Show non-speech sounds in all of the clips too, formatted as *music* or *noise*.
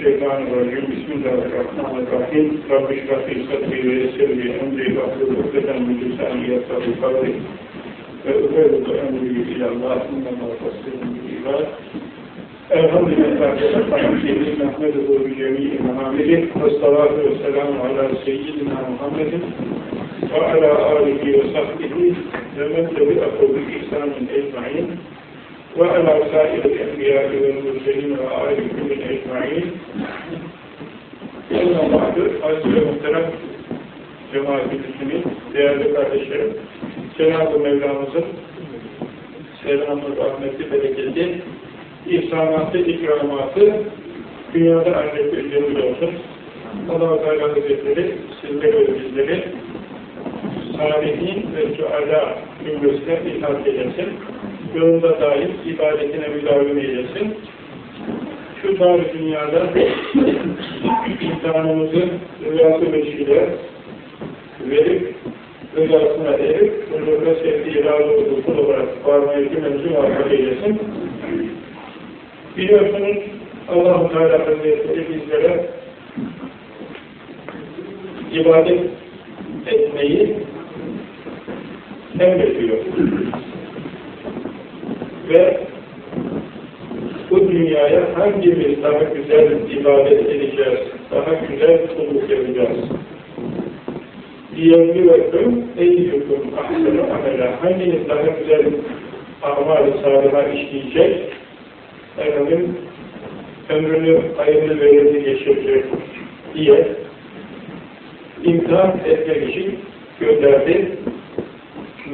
Mineşşeytanirracim. Bismillahirrahmanirrahim. Rabbi şrahli sadri ve yessirli emri ve ahlul ukdeten min lisani yefkahu kavli. Ve ufeyrudu emri ilallah innema fasilun bil Elhamdülillah Efendimiz Mehmeduhu bi cemii muhammedin ve salatu ve selamu ala seyyidina Muhammedin ve ala alihi ve sahbihi ve men tebi'ahu bi ihsanin ecmain وعلى سائر الأنبياء والمرسلين وآل كل أجمعين Ondan بعد aziz ve muhterem cemaat-i müslümin, değerli kardeşlerim, Cenab-ı Mevlamızın selamı, rahmeti, bereketi, ihsanatı, ikramatı dünyada ahirette üzerimiz olsun. Allah-u Teala Hazretleri sizleri ve bizleri salihin ve suala cümlesine ilhak eylesin yolunda daim ibadetine müdavim eylesin. Şu dar dünyada imtihanımızı rüyası veşile verip rüyasına erip huzurda sevdiği razı olduğu kul olarak varmaya cümlemizi muhabbet eylesin. Biliyorsunuz Allah-u Teala Hazretleri bizlere ibadet etmeyi emrediyor ve bu dünyaya hangimiz daha güzel ibadet edeceğiz, daha güzel kulluk yapacağız? Diyevlüveküm eyyüküm ahsenu amela hanginiz daha güzel amal-i saliha işleyecek, efendim, ömrünü hayırlı verimli geçirecek diye imtihan etmek için gönderdi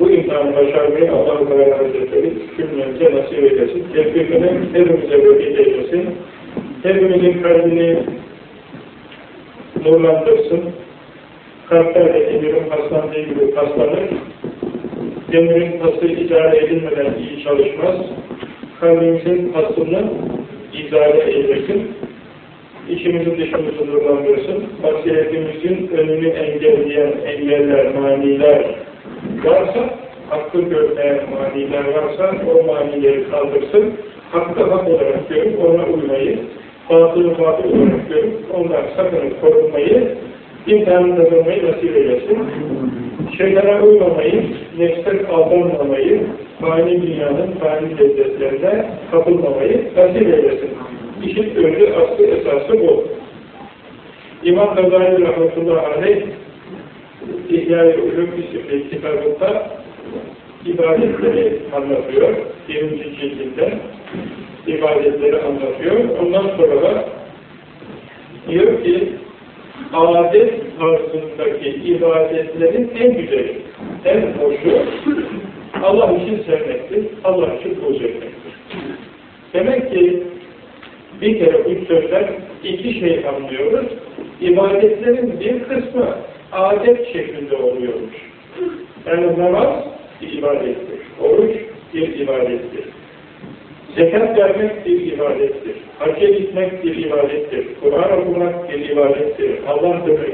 bu imtihanı başarmayı Allah-u Teala Hazretleri cümlemize nasip eylesin. Tevfikini hepimize böyle eylesin. Hepimizin kalbini nurlandırsın. Kalplerde emirin paslandığı gibi paslanır. Demirin pası idare edilmeden iyi çalışmaz. Kalbimizin pasını idare eylesin. İçimizi dışımızı nurlandırsın. Basiretimizin önünü engelleyen engeller, maniler, varsa, hakkı görmeyen maniler varsa o manileri kaldırsın, hakkı hak olarak görüp ona uymayı, batılı batıl olarak görüp ondan sakınıp korunmayı, imtihanı kazanmayı nasip eylesin. Şeylere uymamayı, nefse aldanmamayı, fani dünyanın fani lezzetlerine kapılmamayı nasip eylesin. İşin özü, aslı, esası bu. İmam Gazali Rahmetullahi Aleyh İhya-i Ulum isimli kitabında ibadetleri anlatıyor. Birinci cildinde ibadetleri anlatıyor. Ondan sonra da diyor ki adet tarzındaki ibadetlerin en güzeli, en hoşu Allah için sevmektir, Allah için etmektir. Demek ki bir kere bu sözler iki şey anlıyoruz. İbadetlerin bir kısmı adet şeklinde oluyormuş. Yani namaz bir ibadettir. Oruç bir ibadettir. Zekat vermek bir ibadettir. Hacca gitmek bir ibadettir. Kur'an okumak bir ibadettir. Allah demek,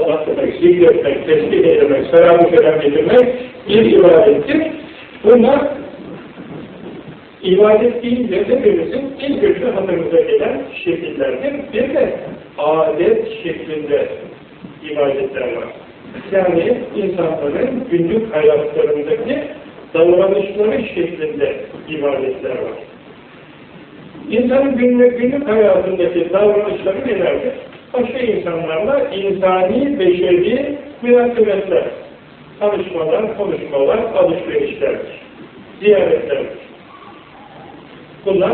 Allah demek, zikretmek, tesbih etmek, selam-ı selam getirmek bir ibadettir. Bunlar ibadet deyince hepimizin ilk önce hatırımıza gelen şekillerdir. Bir de adet şeklinde ibadetler var. Yani insanların günlük hayatlarındaki davranışları şeklinde ibadetler var. İnsanın günlük, günlük hayatındaki davranışları nelerdir? Başka insanlarla insani, beşeri münasebetler, tanışmalar, konuşmalar, alışverişlerdir, ziyaretlerdir. Bunlar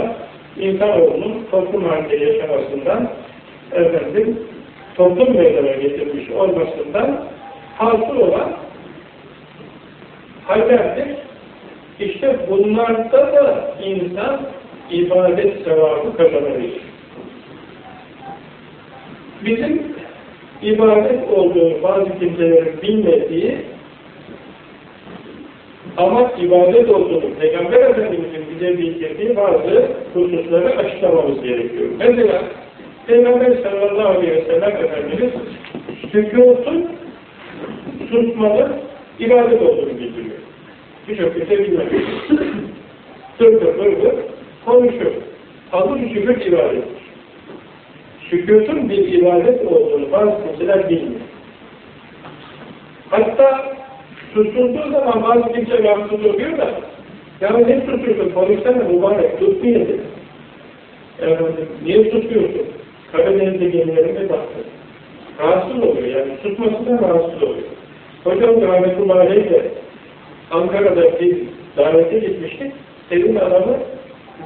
insanoğlunun toplum halinde yaşamasından efendim toplum meydana getirmiş olmasından hasıl olan hallerdir. İşte bunlarda da insan ibadet sevabı kazanabilir. Bizim ibadet olduğu bazı kimselerin bilmediği ama ibadet olduğunu Peygamber Efendimiz'in bize bildirdiği bazı hususları açıklamamız gerekiyor. Mesela Peygamber sallallahu aleyhi ve sellem Efendimiz sükutun susmanın ibadet olduğunu bildiriyor. Birçok kimse bilmez. Dır dır dır dır konuşuyor. Hazır sükut ibadettir. sükutun bir ibadet olduğunu bazı kimseler bilmiyor. Hatta susturduğu zaman bazı kimse rahatsız oluyor da ya ne susturdu? Konuşsana mübarek, tut diye dedi. Efendim, niye tutuyorsun? Karadeniz'de gemilerine baktı. Rahatsız oluyor yani tutmasından rahatsız oluyor. Hocam rahmetullahi aleyh de Ankara'da bir davete gitmiştik. Evin adamı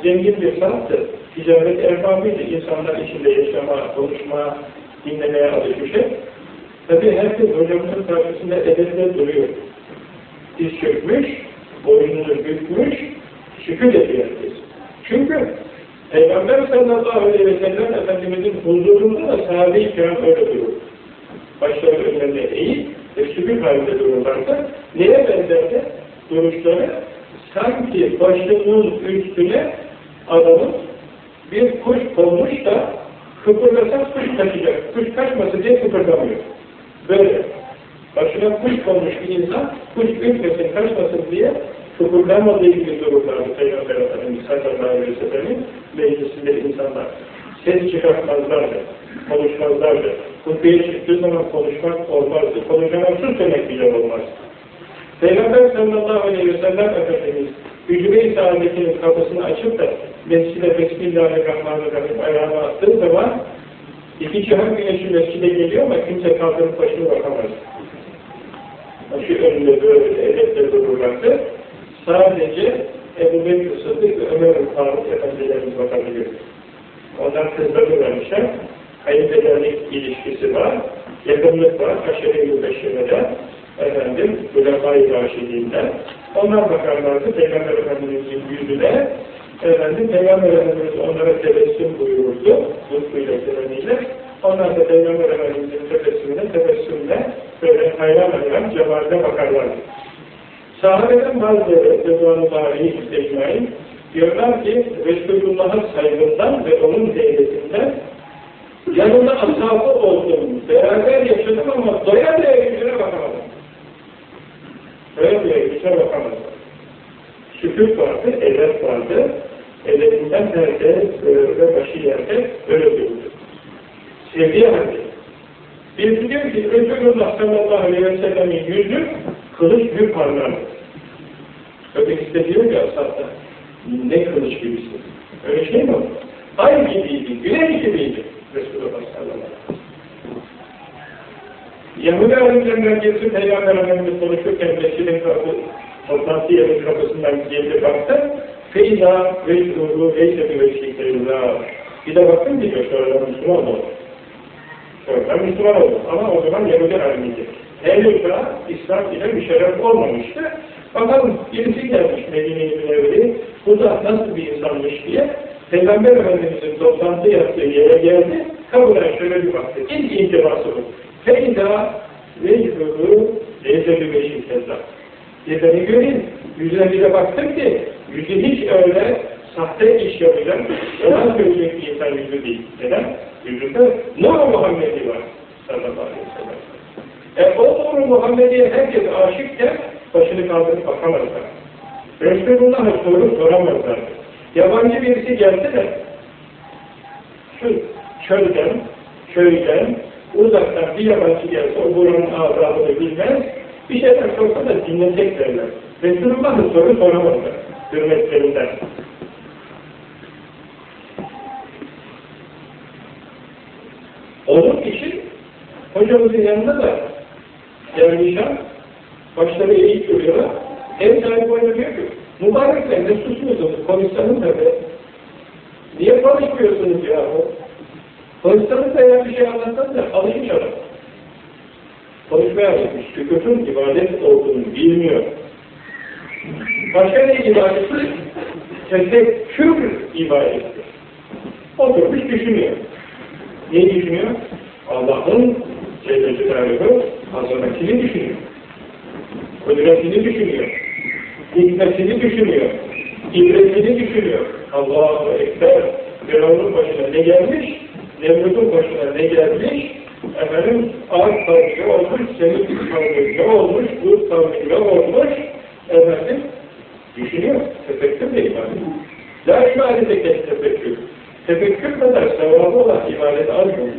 zengin bir sanattı. Ticaret erbabıydı. İnsanlar içinde yaşama, konuşma, dinlemeye alışmış hep. Tabi herkes hocamızın karşısında edebinde duruyor. Diz çökmüş, boynunu bükmüş, şükür ediyor herkes. Çünkü Peygamber sallallahu aleyhi ve sellem Efendimizin huzurunda da sahabe-i kiram öyle durur. Başları önlerine eğip ve şükür halinde dururlarsa neye benzerdi duruşları? Sanki başının üstüne adamın bir kuş konmuş da kıpırdasa kuş kaçacak. Kuş kaçması diye kıpırdamıyor. Böyle. Başına kuş konmuş bir insan, kuş ürkmesin, kaçmasın diye kıpırdamadığı gibi dururlardı Peygamber Efendimiz sallallahu aleyhi ve sellem'in meclisinde insanlar. Ses çıkartmazlardı, konuşmazlardı. Hutbeye çıktığı zaman konuşmak olmazdı. Konuşamaksız demek bile olmazdı. Peygamber sallallahu aleyhi ve sellem Efendimiz hücre-i saadetinin kapısını açıp da mescide Bismillahirrahmanirrahim ayağına attığı zaman iki cihan güneşi mescide geliyor ama kimse kaldırıp başına bakamaz. Başı önünde böyle edepte dururlardı. Sadece Ebu Bekir Sıddık ve Ömer Faruk Efendilerimiz bakabiliyor. Ondan kızları vermişler. Kayınpederlik ilişkisi var, yakınlık var, aşere-i beşirede, efendim, Gülefai Raşidinden. Onlar bakarlardı Peygamber Efendimiz'in yüzüne, efendim, Peygamber Efendimiz onlara tebessüm buyururdu, lütfuyla keremiyle. Onlar da Peygamber Efendimiz'in tebessümüne, tebessümle böyle hayran hayran cemaate bakarlardı. Sahabeden bazıları, Rıdvan-ı Tarihi İstecmain, diyorlar ki Resulullah'a saygından ve onun heybetinden yanında ashabı oldum, beraber yaşadım ama doya doya yüzüne bakamadım. Doya doya yüzüne bakamadım. Şükür vardı, edep vardı. Edebinden herkes ve başı yerde öyle durdu. Sevdiği halde. Birisi diyor ki Resulullah sallallahu aleyhi ve sellemin yüzü kılıç bir parlar. Ötekisi de diyor ki ashabta ne kılıç gibisin. Öyle şey mi? Ay gibiydi, güneş gibiydi. Resulullah sallallahu aleyhi ve sellem. Yahudi alimlerinden birisi Peygamber Efendimiz konuşurken Mescid-i kapı, toplantı yeri kapısından geldi baktı. Feyza vecduhu veyse bir veşikeyla. Bir de baktım diyor, sonradan Müslüman oldu. Sonradan Müslüman oldu. Ama o zaman Yahudi alimiydi. Henüz daha İslam ile müşerref olmamıştı. Bakalım birisi gelmiş Medine-i Münevveri, bu da nasıl bir insanmış diye Peygamber Efendimiz'in toplantı yaptığı yere geldi, kabına şöyle bir baktı. İlk intibası bu. Feyda ve yıkığı leyse bir beşin. Bir beni göreyim, yüzüne bir de baktım ki, yüzü hiç öyle sahte iş yapacak, yalan söyleyecek bir insan yüzü değil. Neden? Yüzünde Nur Muhammed'i var. Sallallahu aleyhi ve sellem. E o Nur Muhammed'e herkes aşıkken başını kaldırıp bakamazlar. Resulullah'a soru soramazlar. Yabancı birisi gelse de şu çölden, köyden, uzaktan bir yabancı gelse o buranın azabını bilmez, bir şeyler sorsa da dinleyecek derler. Resulullah'a soru soramazlar. Hürmetlerinden. Onun için hocamızın yanında da Dervişan başları eğik duruyorlar. Ev sahibi oyna diyor ki mübarek sen ne susmuyorsunuz? Konuşsanız da be. Niye konuşmuyorsunuz yahu? Konuşsanız da eğer bir şey anlatsanız da alışmış adam. Konuşmaya alışmış. Şükürün ibadet olduğunu bilmiyor. Başka ne ibadeti? Tesekkür ibadeti. Oturmuş düşünüyor. Ne düşünüyor? Allah'ın Celle Celaluhu azametini düşünüyor. Kudretini düşünüyor. Hikmetini düşünüyor. İbretini düşünüyor. Allahu Ekber. Firavun'un başına ne gelmiş? Nemrut'un başına ne gelmiş? Efendim, kavmi ne olmuş? Semih kavmi ne olmuş? Kavmi ne olmuş? Efendim, düşünüyor. Tefekkür de ibadet. La ibadete kes tefekkür. Tefekkür kadar sevabı olan ibadet az mı?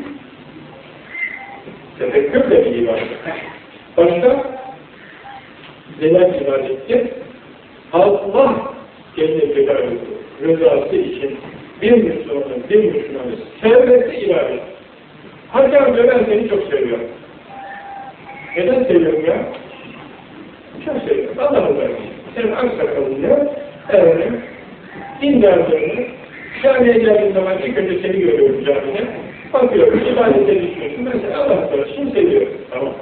Tefekkür de bir ibadet. Başka neler ibadettir? Allah Celle Celaluhu rızası için bir Müslümanın, bir Müslümanı sevmesi ibadet. Hocam diyor ben seni çok seviyorum. Neden seviyorum ya? Çok seviyorum. Allah'ın vermiş. Sen aksakalını, efendim, dindarlığını, camiye geldiğin zaman ilk önce seni görüyorum camide. Bakıyorum, ibadete düşüyorsun. Ben seni Allah rızası için seviyorum. Tamam.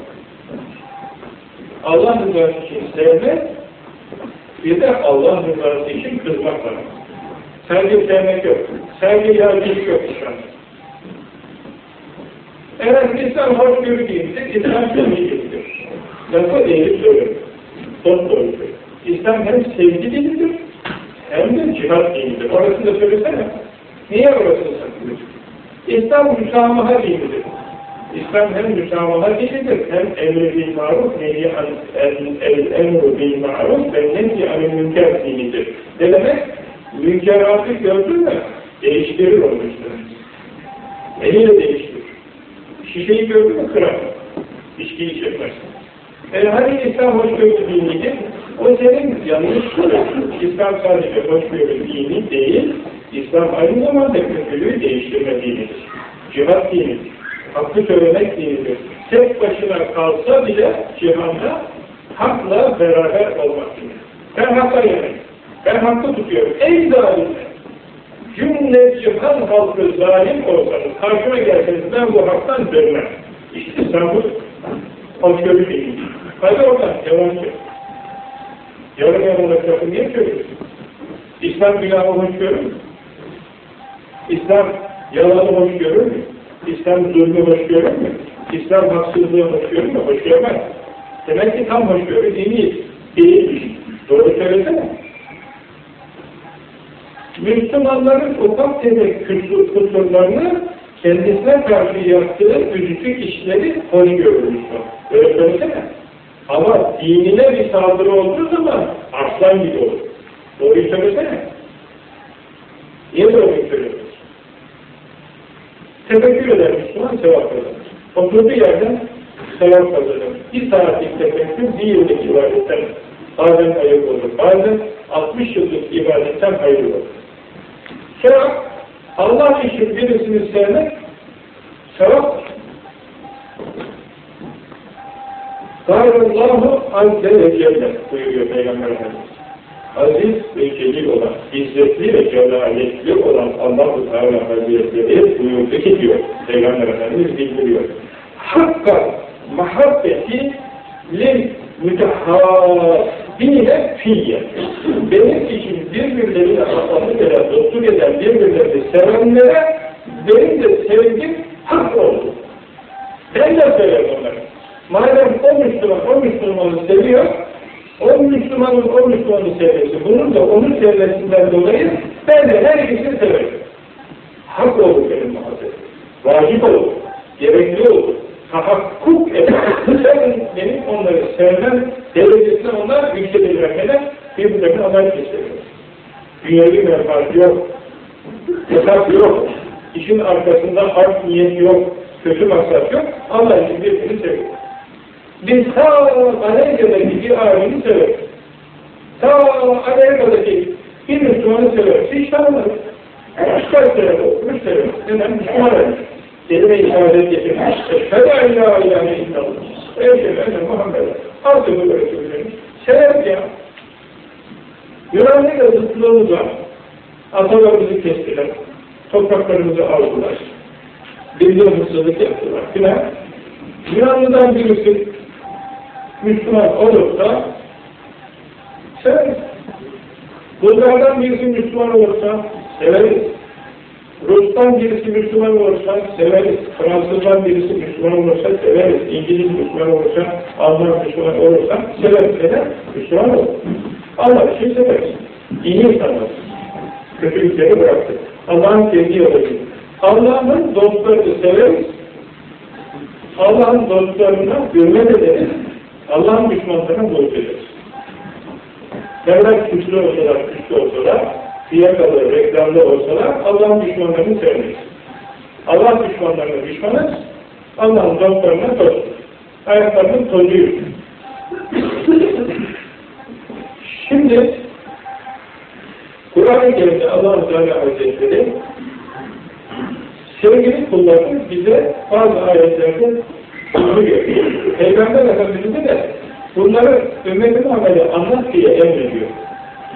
Allah rızası için sevmek, bir de Allah rızası için kızmak var. Sadece sevmek yok. Sadece yargıç yok an. Eğer İslam hoşgörü değildir, İslam sevgi değildir. Lafı eğilip söylüyorum. Son doğrusu. İslam hem sevgi dinidir, hem de cihat dinidir. Orasını da söylesene. Niye orasını saklıyorsun? İslam müsamaha dinidir. İslam hem müsamaha dinidir, hem emri bil maruf, nehi emru bil maruf ve nehi anil münker dinidir. Ne demek? Münkeratı gördün mü? Değiştirir onu işte. Eliyle değiştirir. Şişeyi gördün mü? Kırar. İçkiyi çekmez. Yani hani İslam hoşgörü dinidir, o senin yanlış. İslam sadece hoşgörü dini değil, İslam aynı zamanda kötülüğü değiştirme dinidir. Cihat dinidir. Hakkı söylemek dinidir. Tek başına kalsa bile cihanda hakla beraber olmak dinidir. Ben hakka yemek. Ben hakkı tutuyorum. Ey zalimler! Cümle cihan halkı zalim olsanız, karşıma gelseniz ben bu haktan dönmem. İşte sen bu hoşgörü değil. Hadi oradan, yalan söyle. Yarım yalan lafı niye söylüyorsun? İslam günahı hoş görür mü? İslam yalanı hoş görür mü? İslam zulmü hoş görür mü? İslam haksızlığı hoş görür mü? Hoş görmez. Demek ki tam hoş görür değil. Değilmiş. Doğru söylesene. Müslümanların ufak tefek kusurlarını kendisine karşı yaptığı üzücü işleri hoş görülmüş. Öyle söylesene. Ama dinine bir saldırı olduğu zaman aslan gibi olur. Doğruyu söylesene. Niye doğruyu söylüyorsun? Tefekkür eder Müslüman sevap kazanır. Oturduğu yerden sevap kazanır. Bir saatlik tefekkür bir yıllık ibadetten bazen hayır olur. Bazen 60 yıllık ibadetten hayır olur. Sevap, Allah için birisini sevmek sevap. Gayrullahu azze ve celle buyuruyor Peygamber Efendimiz. Aziz ve celil olan, izzetli ve celaletli olan Allah-u Teala Hazretleri buyurdu ki diyor, Peygamber Efendimiz bildiriyor. Hakka muhabbeti lil mütehabbine fiyye. Benim için birbirlerine ahlatlık eden, dostluk eden, birbirlerini sevenlere benim de sevgim hak oldu. Ben de severim onları. Madem o Müslüman o Müslümanı seviyor, o Müslümanın o Müslümanı sevmesi, bunun da onu sevmesinden dolayı ben de her ikisini severim. Hak olur benim muhabbetim. Vacip olur. Gerekli olur. Tahakkuk eder. ben benim onları sevmem derecesine onlar yükselirlerken birbirlerine aday gösteriyor. Dünyevi menfaat yok. Hesap yok. İşin arkasında art niyet yok. Kötü maksat yok. Allah için birbirini seviyor. Biz ta Amerika'daki bir alemi severiz. Ta Amerika'daki bir Müslümanı severiz. Hiç tanımadık. Kaç sene okumuş severiz. Neden? Müslüman olmuş. Kelime işaret getirmiş. Eşhedü en la ilahe illallah. Eşhedü Muhammed. Artık bu böyle söylemiş. Severiz ya. Yunanlı'yla zıtlığımız var. Atalarımızı kestiler. Topraklarımızı aldılar. Bizde hırsızlık yaptılar. Günah. Yunanlı'dan birisi Müslüman olursa severiz. Bulgar'dan birisi Müslüman olursa severiz. Rus'tan birisi Müslüman olursa severiz. Fransızdan birisi Müslüman olursa severiz. İngiliz Müslüman olursa, Alman Müslüman olursa severiz. Neden? Müslüman olur. Allah için severiz. İyi insanlar. Kötülükleri bıraktık. Allah'ın sevdiği yolu Allah'ın dostlarını severiz. Allah'ın dostlarına hürmet ederiz. Allah'ın düşmanlarına boğut ederiz. Ne kadar güçlü olsalar, güçlü olsalar, fiyakalı, reklamlı olsalar Allah'ın düşmanlarını sevmeyiz. Allah düşmanlarına düşmanız, Allah'ın dostlarına dost. Ayaklarının tozuyuz. Şimdi Kur'an-ı Kerim'de Allah-u Teala Hazretleri sevgili kullarını bize bazı ayetlerde buyuruyor. Peygamber Efendimiz'e de bunları ümmetin ameli anlat diye emrediyor.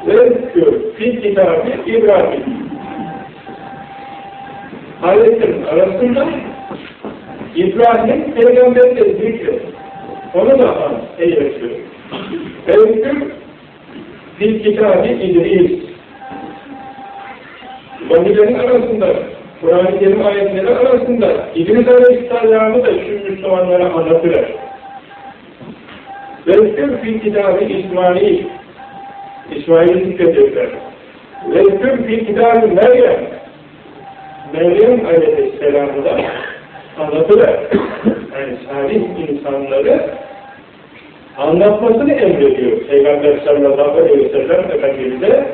Diyor, fil kitabı İbrahim. Ayetlerin arasında İbrahim peygamberle zikret. Onu da an, ey Resul. Evkür fil kitabı İdris. Vanilerin arasında, Kur'an-ı Kerim ayetleri arasında İdris Aleyhisselam'ı da şu Müslümanlara anlatırlar. Vezkür fil kitabı İsmail. İsmail'i zikredirler. Vezkür fil kitabı Meryem. Meryem Aleyhisselam'ı da anlatırlar. Yani salih insanları anlatmasını emrediyor. Peygamber sallallahu aleyhi ve sellem Efendimiz'e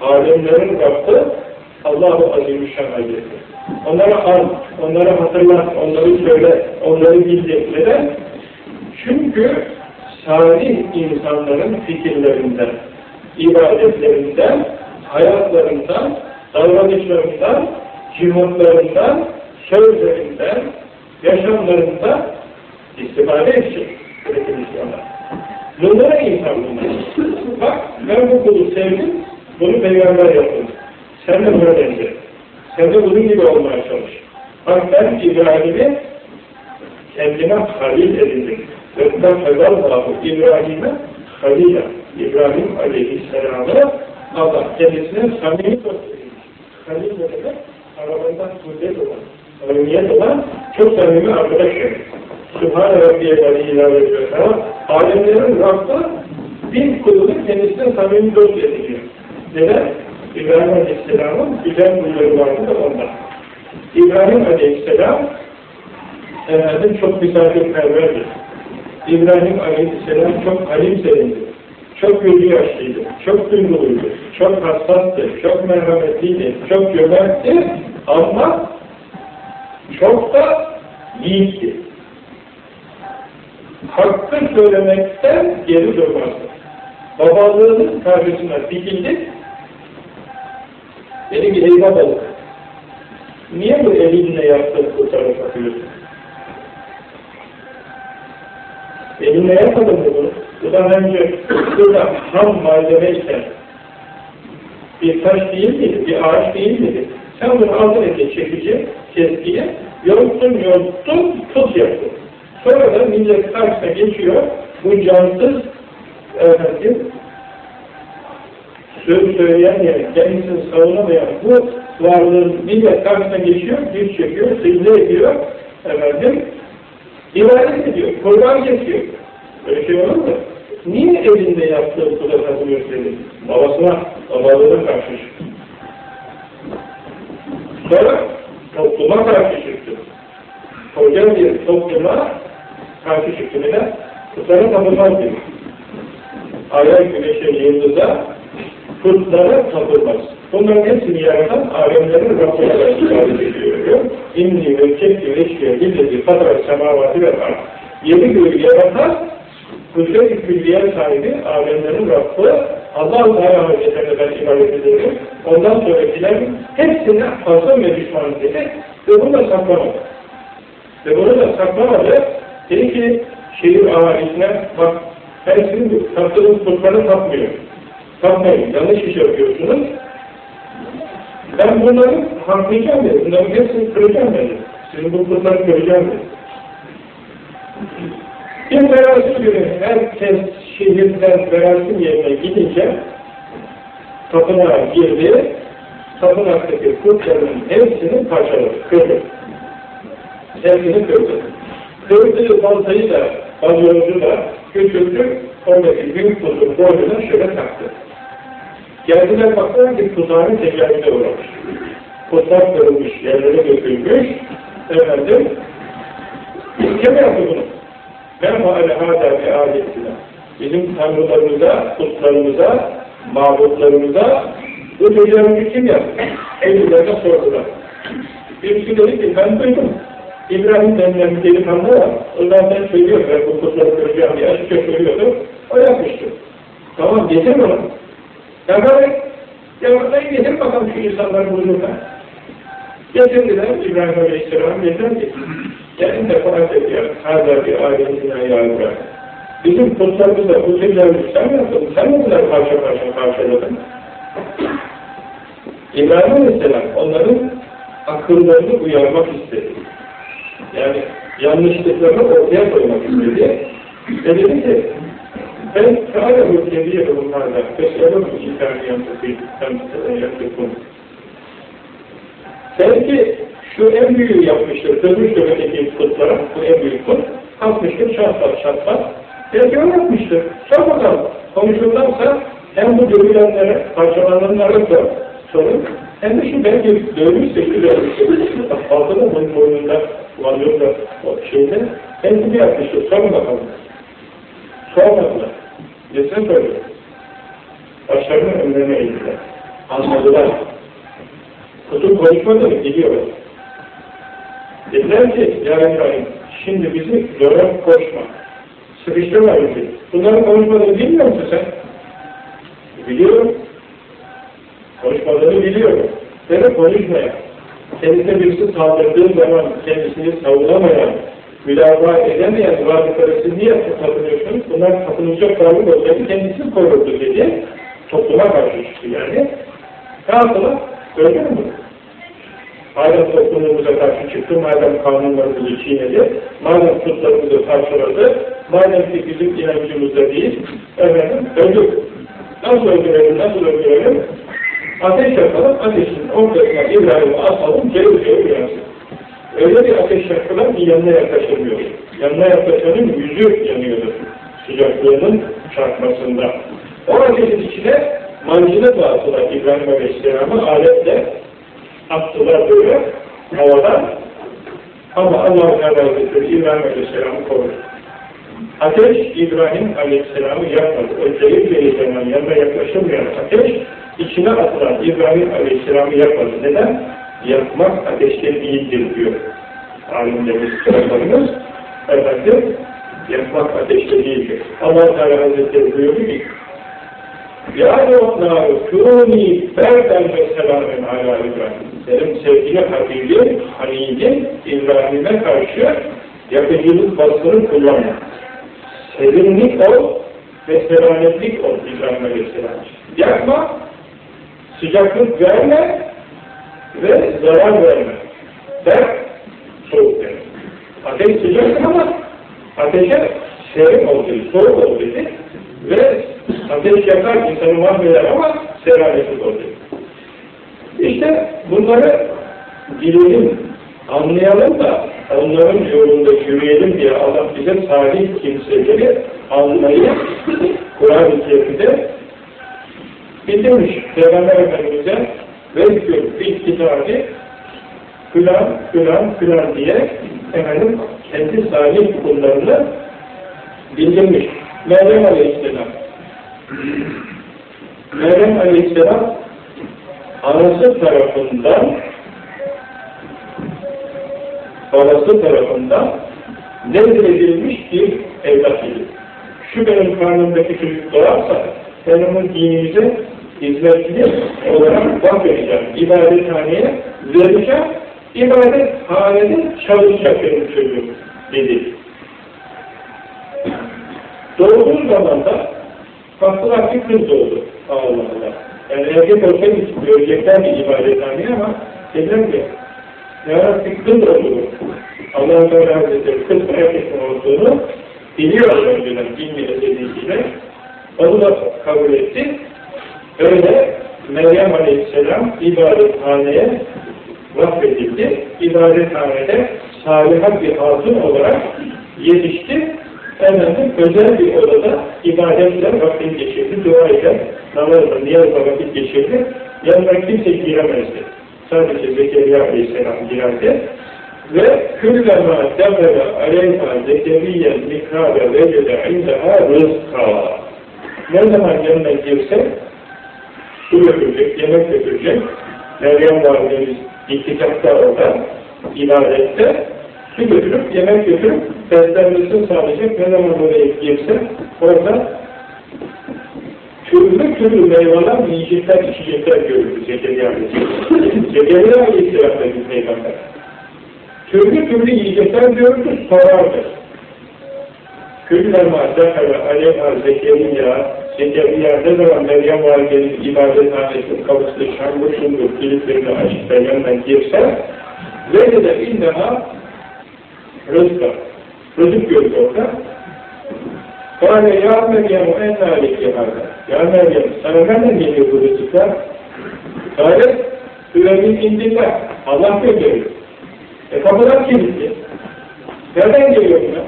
alemlerin Rabbi Allah-u Azimüşşan Hazretleri. Onlara an, onlara hatırlat, onları söyle, onları bildir. Neden? Çünkü salih insanların fikirlerinden, ibadetlerinden, hayatlarından, davranışlarından, cihatlarından, sözlerinden, yaşamlarından istifade edecek. Bunlara insan bunlar. Bak ben bu kulu sevdim, bunu peygamber yaptım. Sen de buna benzer. Sen de bunun gibi olmaya çalış. Bak ben İbrahim'i kendime halil edindim. Ve ben fezallahu İbrahim'e halila. İbrahim aleyhisselam'a Allah kendisine samimi dost edilmiş. Halil ne demek? Aralarından kudret olan, samimiyet olan çok samimi arkadaş demek. Sübhane Rabbiye Aleyhîlâ ve Cühâ alemlerin Rabb'ı bin kulunu kendisine samimi dost ediliyor. Neden? İbrahim Aleyhisselam'ın güzel huyları vardı da ondan. İbrahim Aleyhisselam efendim çok misafirperverdi. İbrahim Aleyhisselam çok halim serindi. Çok gözü yaşlıydı, çok duyguluydu, çok hassastı, çok merhametliydi, çok cömertti ama çok da yiğitti. Hakkı söylemekten geri durmazdı. Babalığının karşısına dikildi, dedi ki ey babalık, niye bu elinle yaptığın kurtarıp atıyorsun? Elinle yapmadın mı bunu? Bu daha önce burada ham malzemeyken bir taş değil miydi, bir ağaç değil miydi? Sen bunu ete çekici, keskiye, yontun yontun, tut yaptın. Sonra da millet karşısına geçiyor, bu cansız efendim, söz söyleyen yani kendisini savunamayan bu varlığın millet karşısına geçiyor, güç çekiyor, secde ediyor, efendim, ibadet ediyor, kurban kesiyor. Öyle şey olur mu? Niye elinde yaptığı kula takılıyor seni? Babasına, babalığına karşı çıktı. Sonra topluma karşı çıktı. Koca bir topluma karşı çıktı. Neden? Kutlara tapılmaz diyor. Aya, güneşe, yıldıza, kutlara tapılmaz. Bunların hepsini yaratan alemlerin Rabbine istifade ediyor. İnni ve kekki ve eşkiye illeti kadar semavati ve var. Yedi göğü yaratan Kudret-i külliye sahibi alemlerin Rabbi Allah-u Teala Hazretlerine ben ibadet ederim. Ondan sonrakilerin hepsine fazla ve düşman dedi ve bunu da saklamadı. Ve bunu da saklamadı. Dedi ki şehir ahalisine bak ben sizin taptığınız putları tapmıyorum. Tapmayın. Yanlış iş yapıyorsunuz. Ben bunları haklayacağım dedi. Bunların hepsini kıracağım dedi. Sizin bu putları kıracağım dedi. Bir merasim günü herkes şehirden merasim yerine gidince tapınağa girdi, tapınaktaki kurtların hepsini parçaladı, kırdı. Hepsini kırdı. Kırdığı baltayı da, balyozu da götürdü, oradaki büyük kuzu boynuna şöyle taktı. Geldiler baktılar ki tuzağın tecavüze uğramış. Kutlar kırılmış, yerlere dökülmüş, efendim, kim yaptı bunu? Ben faale hâdâ bi âdetine. Bizim tanrılarımıza, kutlarımıza, mağdurlarımıza Bu tecavüzü kim yaptı? Evlilerine sordular. Birisi dedi ki ben duydum. İbrahim denilen bir delikanlı var. Onlardan söylüyor, ben bu kutları kıracağım diye açıkça söylüyordu. O yapmıştı. Tamam, getir bunu. Yakarım. Yakarım, getir bakalım şu insanları bulunurlar. Getirdiler İbrahim Aleyhisselam dediler ki gelin de et ya hâzâ bir âletine ya İbrahim bizim kutlarımızda bu tecavüzü sen yaptın sen bunları parça parça parçaladın İbrahim Aleyhisselam onların akıllarını uyarmak istedi yani yanlışlıklarını ortaya koymak istedi ve dedi ki ben kâle bu kebiye bunlarla feslerim İbrahim Aleyhisselam Belki şu en büyüğü yapmıştır, kızmıştır öteki putlara, bu en büyük put, kalkmıştır, şartlar şartlar, belki o yapmıştır. Sor bakalım, konuşurlarsa hem bu dövülenlere, parçalananlara sor, sorun, hem de şu belki dövmüşse, şu dövmüşse, altı da bunun boynunda, varlığında, şeyde, belki bir yapmıştır, sorun bakalım. Sormadılar, desene söylüyor. Başlarının önlerine eğildiler, anladılar. Kutup konuşmadı, gidiyorlar. Dediler ki, ya İbrahim, şimdi bizi zora koşma. Sıkıştırma bizi. Bunların konuşmadığını bilmiyor musun sen? Biliyorum. Konuşmadığını biliyorum. Böyle konuşmayan, kendisine birisi saldırdığı zaman kendisini savunamayan, müdafaa edemeyen varlıkları niye tapınıyorsunuz? Bunlar tapınılacak varlık olsaydı kendisi korurdu dedi. Topluma karşı çıktı yani. Ne yaptılar? Gördün mü? Madem toplumumuza karşı çıktı, madem kanunlarımızı çiğnedi, madem kutlarımızı parçaladı, madem ki bizim inancımızda değil, efendim öldür. Nasıl öldürelim, nasıl öldürelim? Ateş yakalım, ateşin ortasına İbrahim'i asalım, cevir cevir yansın. Öyle bir ateş yakılan ki yanına yaklaşamıyor. Yanına yaklaşanın yüzü yanıyordur. Sıcaklığının çarpmasında. O ateşin içine mancını dağıtılar İbrahim Aleyhisselam'ı aletle attılar böyle havadan ama Allah-u Teala İbrahim Aleyhisselam'ı korur. Ateş İbrahim Aleyhisselam'ı yakmadı. O cehil beyazlarının yanına yaklaşılmayan ateş içine atılan İbrahim Aleyhisselam'ı yakmadı. Neden? Yakmak ateşte değildir diyor. Alimlerimiz, kitaplarımız efendim yakmak ateşte değildir. Allah-u Teala Hazretleri buyurdu ki Ya Rabbi, kûni berden ve selamen ala İbrahim. Benim sevgili Habibim, Halil'im, İbrahim'e karşı yakıcılık vasfını kullanma. Serinlik ol ve selametlik ol İbrahim Aleyhisselam. Yakma, sıcaklık verme ve zarar verme. Der, soğuk der. Ateş sıcak ama ateşe serin ol dedi, soğuk ol dedi ve ateş yakar insanı mahveder ama selametlik ol dedi. İşte bunları bilelim, anlayalım da onların yolunda yürüyelim diye Allah bize salih kimseleri almayı Kur'an-ı Kerim'de bildirmiş. Peygamber Efendimiz'e vezgür bir kitabı filan filan filan diye efendim kendi salih kullarını bildirmiş. Meryem Aleyhisselam Meryem Aleyhisselam anası tarafından babası tarafından nezredilmiş bir evlat idi. Şu benim karnımdaki çocuk doğarsa ben onun hizmetli olarak vakfedeceğim. İbadethaneye vereceğim. İbadethanede çalışacak benim çocuğum dedi. Doğduğu zaman da baktılar ki kız doğdu. Allah Allah. Yani erkek olsaydı görecekler bir ibadethane ama dediler ki Yarabbi kız olduğunu Allah-u Teala Hazretleri kız erkek olduğunu biliyor önceden bilmiyor dediğiyle onu da kabul etti. Öyle Meryem Aleyhisselam ibadethaneye vakfedildi. İbadethanede saliha bir hatun olarak yetişti. Efendim özel bir odada ibadetle vakit geçirdi, dua eder, namazla, niyazla vakit geçirdi. Yanına kimse giremezdi. Sadece Zekeriya Aleyhisselam girerdi. Ve küllema demere aleyha zekeriye mikrâbe vecede indeha rızka. Ne zaman yanına girse su götürecek, yemek götürecek. Meryem validemiz itikafta orada, ibadette su götürüp, yemek götürüp beslenmesini sağlayacak. Ne zaman oraya girse orada türlü türlü meyveler, yiyecekler, içecekler görürdü Zekeriya Aleyhisselam. *laughs* Zekeriya Aleyhisselam bir peygamber. Türlü türlü yiyecekler görürdü, sorardı. Küllema zekara aleyha Zekeriya, Zekeriya ne zaman Meryem Valide'nin ibadethanesinin kapısı şanlı şundur, kilitlerini açıp da yanından girse, ve de innema rızka, rızık gördü orada. Kâle ya Meryem en aleyhi hâdâ. Ya Meryem, sana nereden geliyor bu rızıklar? Kâle, süremin indillah. Allah gönderiyor. E kapılar kilitli. Nereden geliyor bunlar?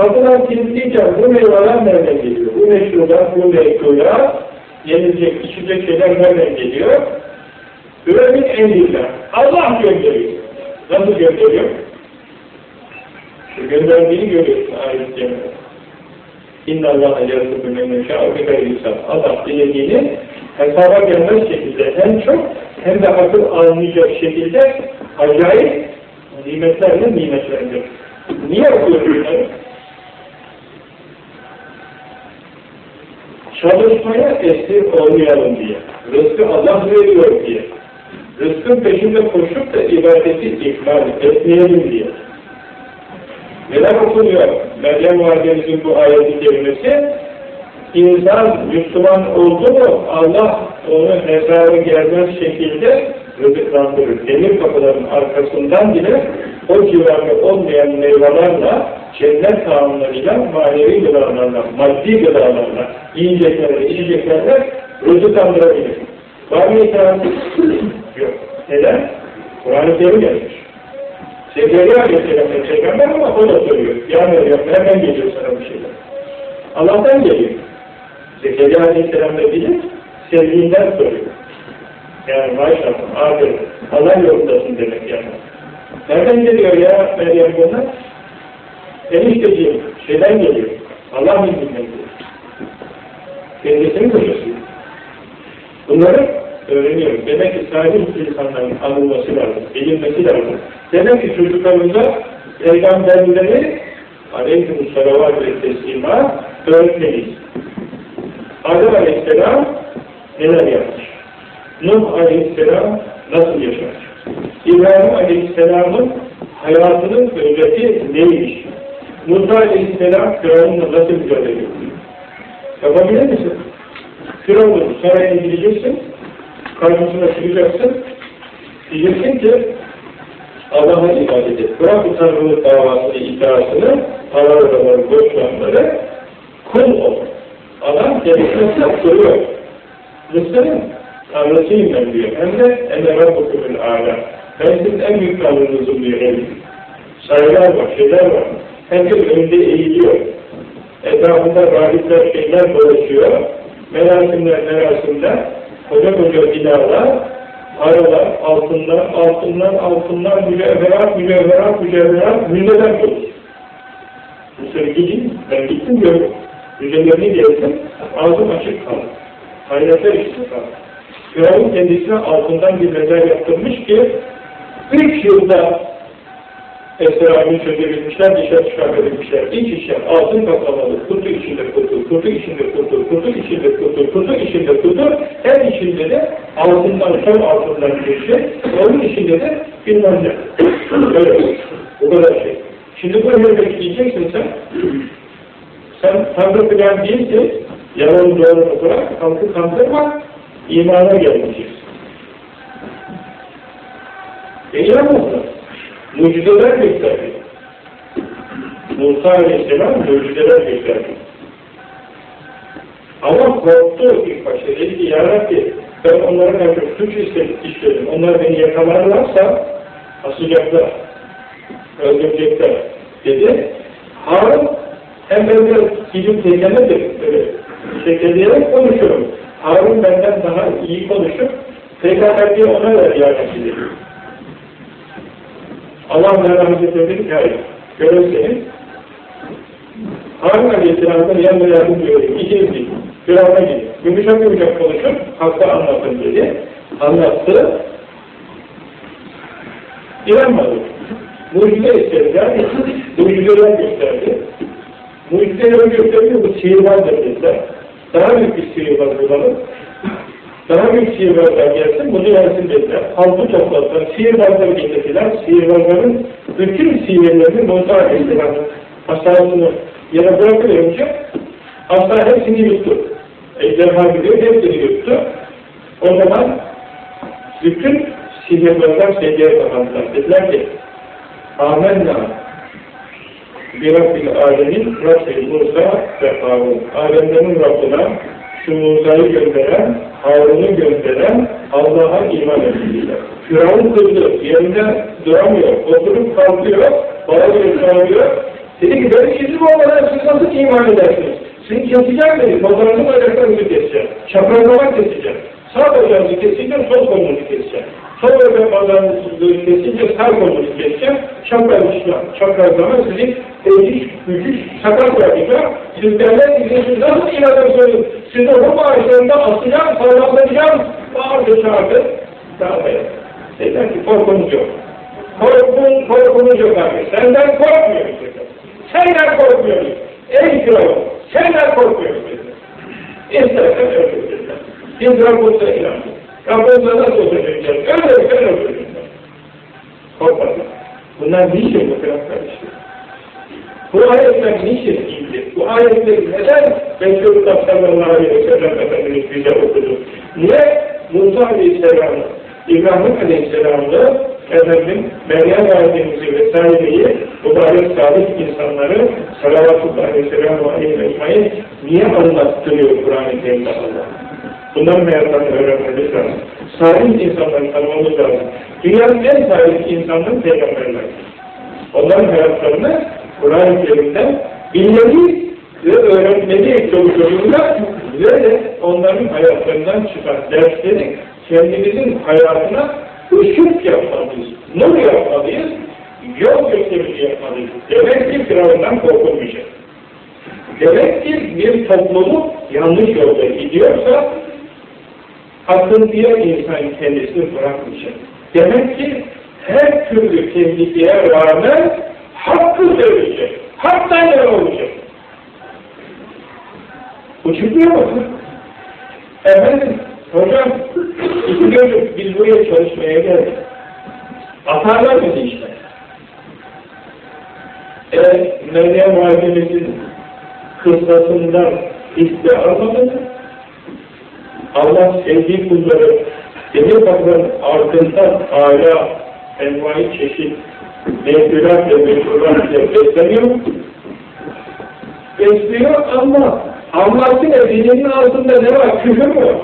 Kapılar kilitliyken bu meyveler nereden geliyor? Bu meşrular, bu mekrular, yenilecek, içecek şeyler nereden geliyor? Süremin indillah. Allah gönderiyor. Nasıl gönderiyor? Şu gönderdiğini görüyorsun ayet-i İnna Allah'a yarısı bümenne şa'u gayrisan. Allah dilediğini hesaba gelmez şekilde hem çok hem de akıl almayacak şekilde acayip nimetlerle nimetlendir. Niye okuyoruz bunları? Çalışmaya esir olmayalım diye. Rızkı Allah veriyor diye. Rızkın peşinde koşup da ibadeti ihmal etmeyelim diye. Neden okunuyor? Meryem Validemizin bu ayeti kelimesi insan Müslüman oldu mu Allah onu hesabı gelmez şekilde rızıklandırır. Demir kapıların arkasından bile o civarda olmayan meyvelerle, cennet kanunlarıyla, manevi gıdalarla, maddi gıdalarla, yiyeceklerle, içeceklerle rızıklandırabilir. Var mı itirazı? Yok. Neden? Kur'an-ı Kerim gelmiş. Zekeriya Aleyhisselam'ın peygamber ama o da soruyor. Ya Meryem nereden geliyor sana bu şeyler? Allah'tan geliyor. Zekeriya Aleyhisselam da bilir, sevdiğinden soruyor. Yani maşallah, aferin, Allah yolundasın demek yani. Nereden geliyor ya Meryem bunlar? Enişteciğim, şeyden geliyor. Allah bildiğinden geliyor. Kendisinin kocası. Bunları öğreniyoruz. Demek ki salih insanların anılması lazım, bilinmesi lazım. Demek ki çocuklarımıza peygamberleri aleyhisselam salavat ve teslima öğretmeliyiz. Adem aleyhisselam neler yapmış? Nuh aleyhisselam nasıl yaşamış? İbrahim aleyhisselamın hayatının özeti neymiş? Musa aleyhisselam Firavun'la nasıl mücadele ediyor? Yapabilir misin? Firavun'un sarayına gideceksin, karşısına çıkacaksın, diyeceksin ki Allah'a ibadet et. Bırak bu tanrılık davasını, iddiasını, paraları, boşlanları, kul ol. Adam kendisine saptırıyor. Mısır'ın tanrısıyım ben diyor. Hem de ene rabbukumul âlâ. Ben sizin en büyük tanrınızım diyor. Hem sayılar var, şeyler var. Herkes önünde eğiliyor. Etrafında rahipler, şeyler dolaşıyor. Merasimler, merasimler, koca koca binalar, paralar, altınlar, altınlar, altınlar, mücevherat, mücevherat, mücevherat, müzeler dolu. Mısır'a gideyim, ben gittim gördüm. Müzelerini gezdim, ağzım açık kaldı. Hayretler içinde kaldı. Firavun kendisine altından bir mezar yaptırmış ki, üç yılda esrarını çözebilmişler, dışarı çıkartabilmişler. İç içe altın kaplamalı, kutu içinde kutu, kutu içinde kutu, kutu içinde kutu, kutu içinde kutu, her içinde de altından, son altından şey, onun içinde de bilmem ne. Böyle, bu kadar şey. Şimdi bu hırda diyeceksin sen, sen Tanrı filan değilsin, yalan doğru bırak, halkı kandırma, imana gelmeyeceksin. E inanmazlar. Mucizeler gösterdi. Musa Aleyhisselam mucizeler gösterdi. Ama korktu ilk başta. Dedi ki, Ya Rabbi, ben onlara karşı suç işledim. Onlar beni yakalarlarsa asacaklar, öldürecekler dedi. Harun, hem de gidip teyzemedir, böyle şekilleyerek konuşuyorum. Harun benden daha iyi konuşup, peygamberliği ona ver ya Rabbi Allah merhamet dedi ki hayır. Görev senin. Harun Aleyhisselam'ın yanına yardım. İkiniz değil. Firavun'a gidin. yumuşak yumuşak konuşup hakka anlatın dedi. Anlattı. İnanmadı. Mucize istediler, mucizeler gösterdi. Mucizeleri gösterdi, bu sihirbazdır dediler. Daha büyük bir sihirbaz bulalım. Daha büyük sihirbazlar gelsin, bunu versin dediler. Halkı topladılar, sihirbazları getirdiler. Sihirbazların bütün sihirlerini Musa Aleyhisselam'ın hastanesini yere bırakılınca hasta hepsini yuttu. Ejderha gidiyor, hepsini yuttu. O zaman bütün sihirbazlar secdeye kapandılar. Dediler ki, Amenna bir Rabbil Alemin Rabbil Musa ve Harun. Alemlerin Rabbına şu Musa'yı gönderen, Harun'u gönderen Allah'a iman edildiler. Firavun kızdı, yerinde duramıyor, oturup kalkıyor, bağırıyor, çağırıyor. Dedi ki, benim izim olmadan siz nasıl iman edersiniz? Sizi keseceğim dedi, kollarınızı ayaklarınızı keseceğim, çaprazlamak keseceğim. Sağ bacağınızı keseceğim, sol kolunuzu keseceğim. Sol bacağınızı kesince sağ kolunuzu keseceğim, çaprazlama, çaprazlama sizi eğiş, gücüş, sakat bırakacağım. Siz derler ki, siz nasıl inanırsınız? Sizi hurm ağaçlarında asacağım, sağlamlayacağım, bağırdı çağırdı. Daha da Dediler ki, korkunuz yok. Korkun, korkunuz yok abi. Senden korkmuyoruz dedi. Senden korkmuyoruz. Ey Firavun, senden korkmuyoruz dedi. İstersen öldür Biz Rabbimize inandık. Rabbimize nasıl öldüreceğiz? Öyle öyle öldüreceğiz. Korkmadık. Bunlar niçin bu kadar kardeşler? Bu ayetler niçin indi? Bu ayetleri neden Resulullah sallallahu aleyhi ve sellem Efendimiz bize okudu? Niye Musa aleyhisselamı, İbrahim aleyhisselamı, efendim, Meryem validemizi vesaireyi, mübarek salih insanları sallallahu aleyhisselam ve aleyhi niye anlattırıyor Kur'an-ı Kerim'de Allah? Bunların hayatlarını öğrenmemiz lazım. Salih insanları tanımamız lazım. Dünyanın en salih insanları peygamberler. Onların hayatlarını Kur'an-ı Kerim'den bilmeli ve öğrenmeli çocuklarımızla ve de onların hayatlarından çıkan dersleri kendimizin hayatına ışık yapmalıyız, nur yapmalıyız, yol gösterici yapmalıyız. Demek ki Firavundan korkulmayacak. Demek ki bir toplumu yanlış yolda gidiyorsa akıntıya insan kendisini bırakmayacak. Demek ki her türlü tehlikeye rağmen hakkı söyleyecek. Haktan yana olacak. Bu çıkmıyor mu? Efendim, hocam, iki gözüm biz buraya çalışmaya geldik. Atarlar bizi işte. E, Meryem Validemizin kıssasından hisse almadı Allah sevdiği kulları demir kapının ardından âlâ envai çeşit mevculat ve meşrulat ile besleniyor? Besliyor ama Allah'ın dilinin altında ne var? Küfür mü?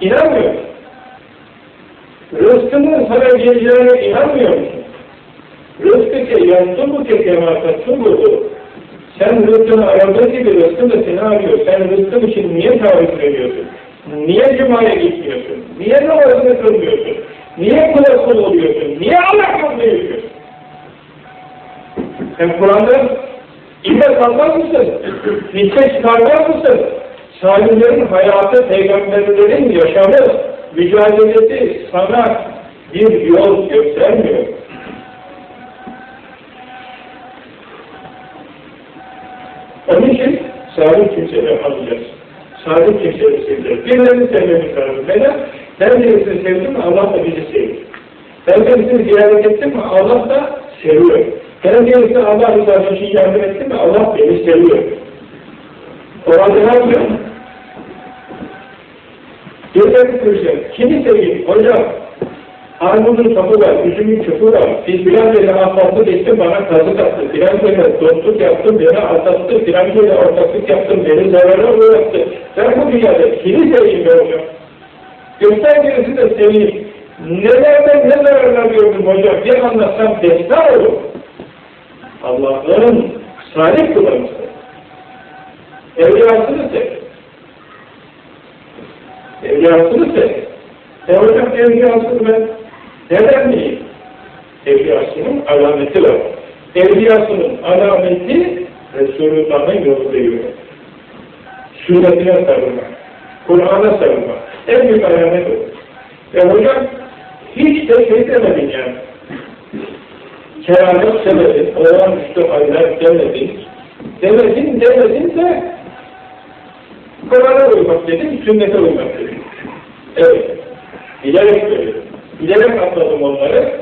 İnanmıyor. Rızkının sana geleceğine inanmıyor musun? Rızkı ke yansın mı ke kematasın mı bu? Sen rızkını aradığın gibi rızkın da seni arıyor. Sen rızkın için niye taviz veriyorsun? Niye cumaya gitmiyorsun? Niye namazını kılmıyorsun? Niye kula kul oluyorsun? Niye Allah kulunu yapıyorsun? Sen Kur'an'dan ibret almaz mısın? Nice çıkarmaz mısın? Salimlerin hayatı, peygamberlerin yaşamı, mücadelesi sana bir yol göstermiyor. Onun için salih kimseleri alacağız. Salih kimseleri seveceğiz. Birilerini sevmemiz lazım. Neden? Ben birisini sevdim mi Allah da bizi seviyor. Ben birisini ziyaret ettim mi Allah da seviyor. Ben birisine Allah rızası için yardım ettim mi Allah beni seviyor. O halde ne yapıyor? Birilerini seveceğim. Kimi seveyim? Hocam, Armudun sapı var, üzümün çöpü var. Biz filan yere ahbaplık ettim, bana kazık attı. Filan yere dostluk yaptım, beni aldattı. Filan yere ortaklık yaptım, beni zarara uğrattı. Ben bu dünyada kimi seveyim be hocam? Göster birisi de seveyim. Nelerden ne zararlar gördüm hocam? Bir anlatsam destan olur. Allah'ın salih kullanısı. Evliyasını sev. Evliyasını sev. E hocam evliyasını ben neden miyim? Evliyasının alameti var. Evliyasının alameti Resulullah'ın yolu yürümek. Sünnetine sarılmak. Kur'an'a sarılmak. En büyük alamet o. E hocam hiç de şey demedin yani. Keramet demedin, olağanüstü haller demedin. Demedin, demedin de Kur'an'a uymak dedim, sünnete uymak dedim. Evet, bilerek söyledim. Bilerek atladım onları.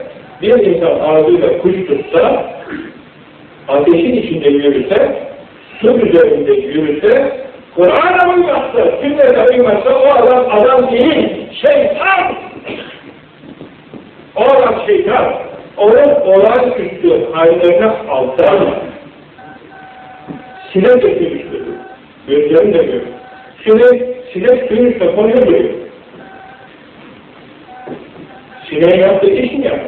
Bir insan ağzıyla kuş tutsa, ateşin içinde yürüse, su üzerinde yürüse, Kur'an'a uymazsa, sünnete uymazsa o adam adam değil, şeytan! O adam şeytan. Onun olağanüstü hallerine aldanma. Sinek dökülmüştür. Gözlerim de görüyor. Sinek, sinek suyun üstüne konuyor duruyor. Sineğin yaptığı iş mi yani?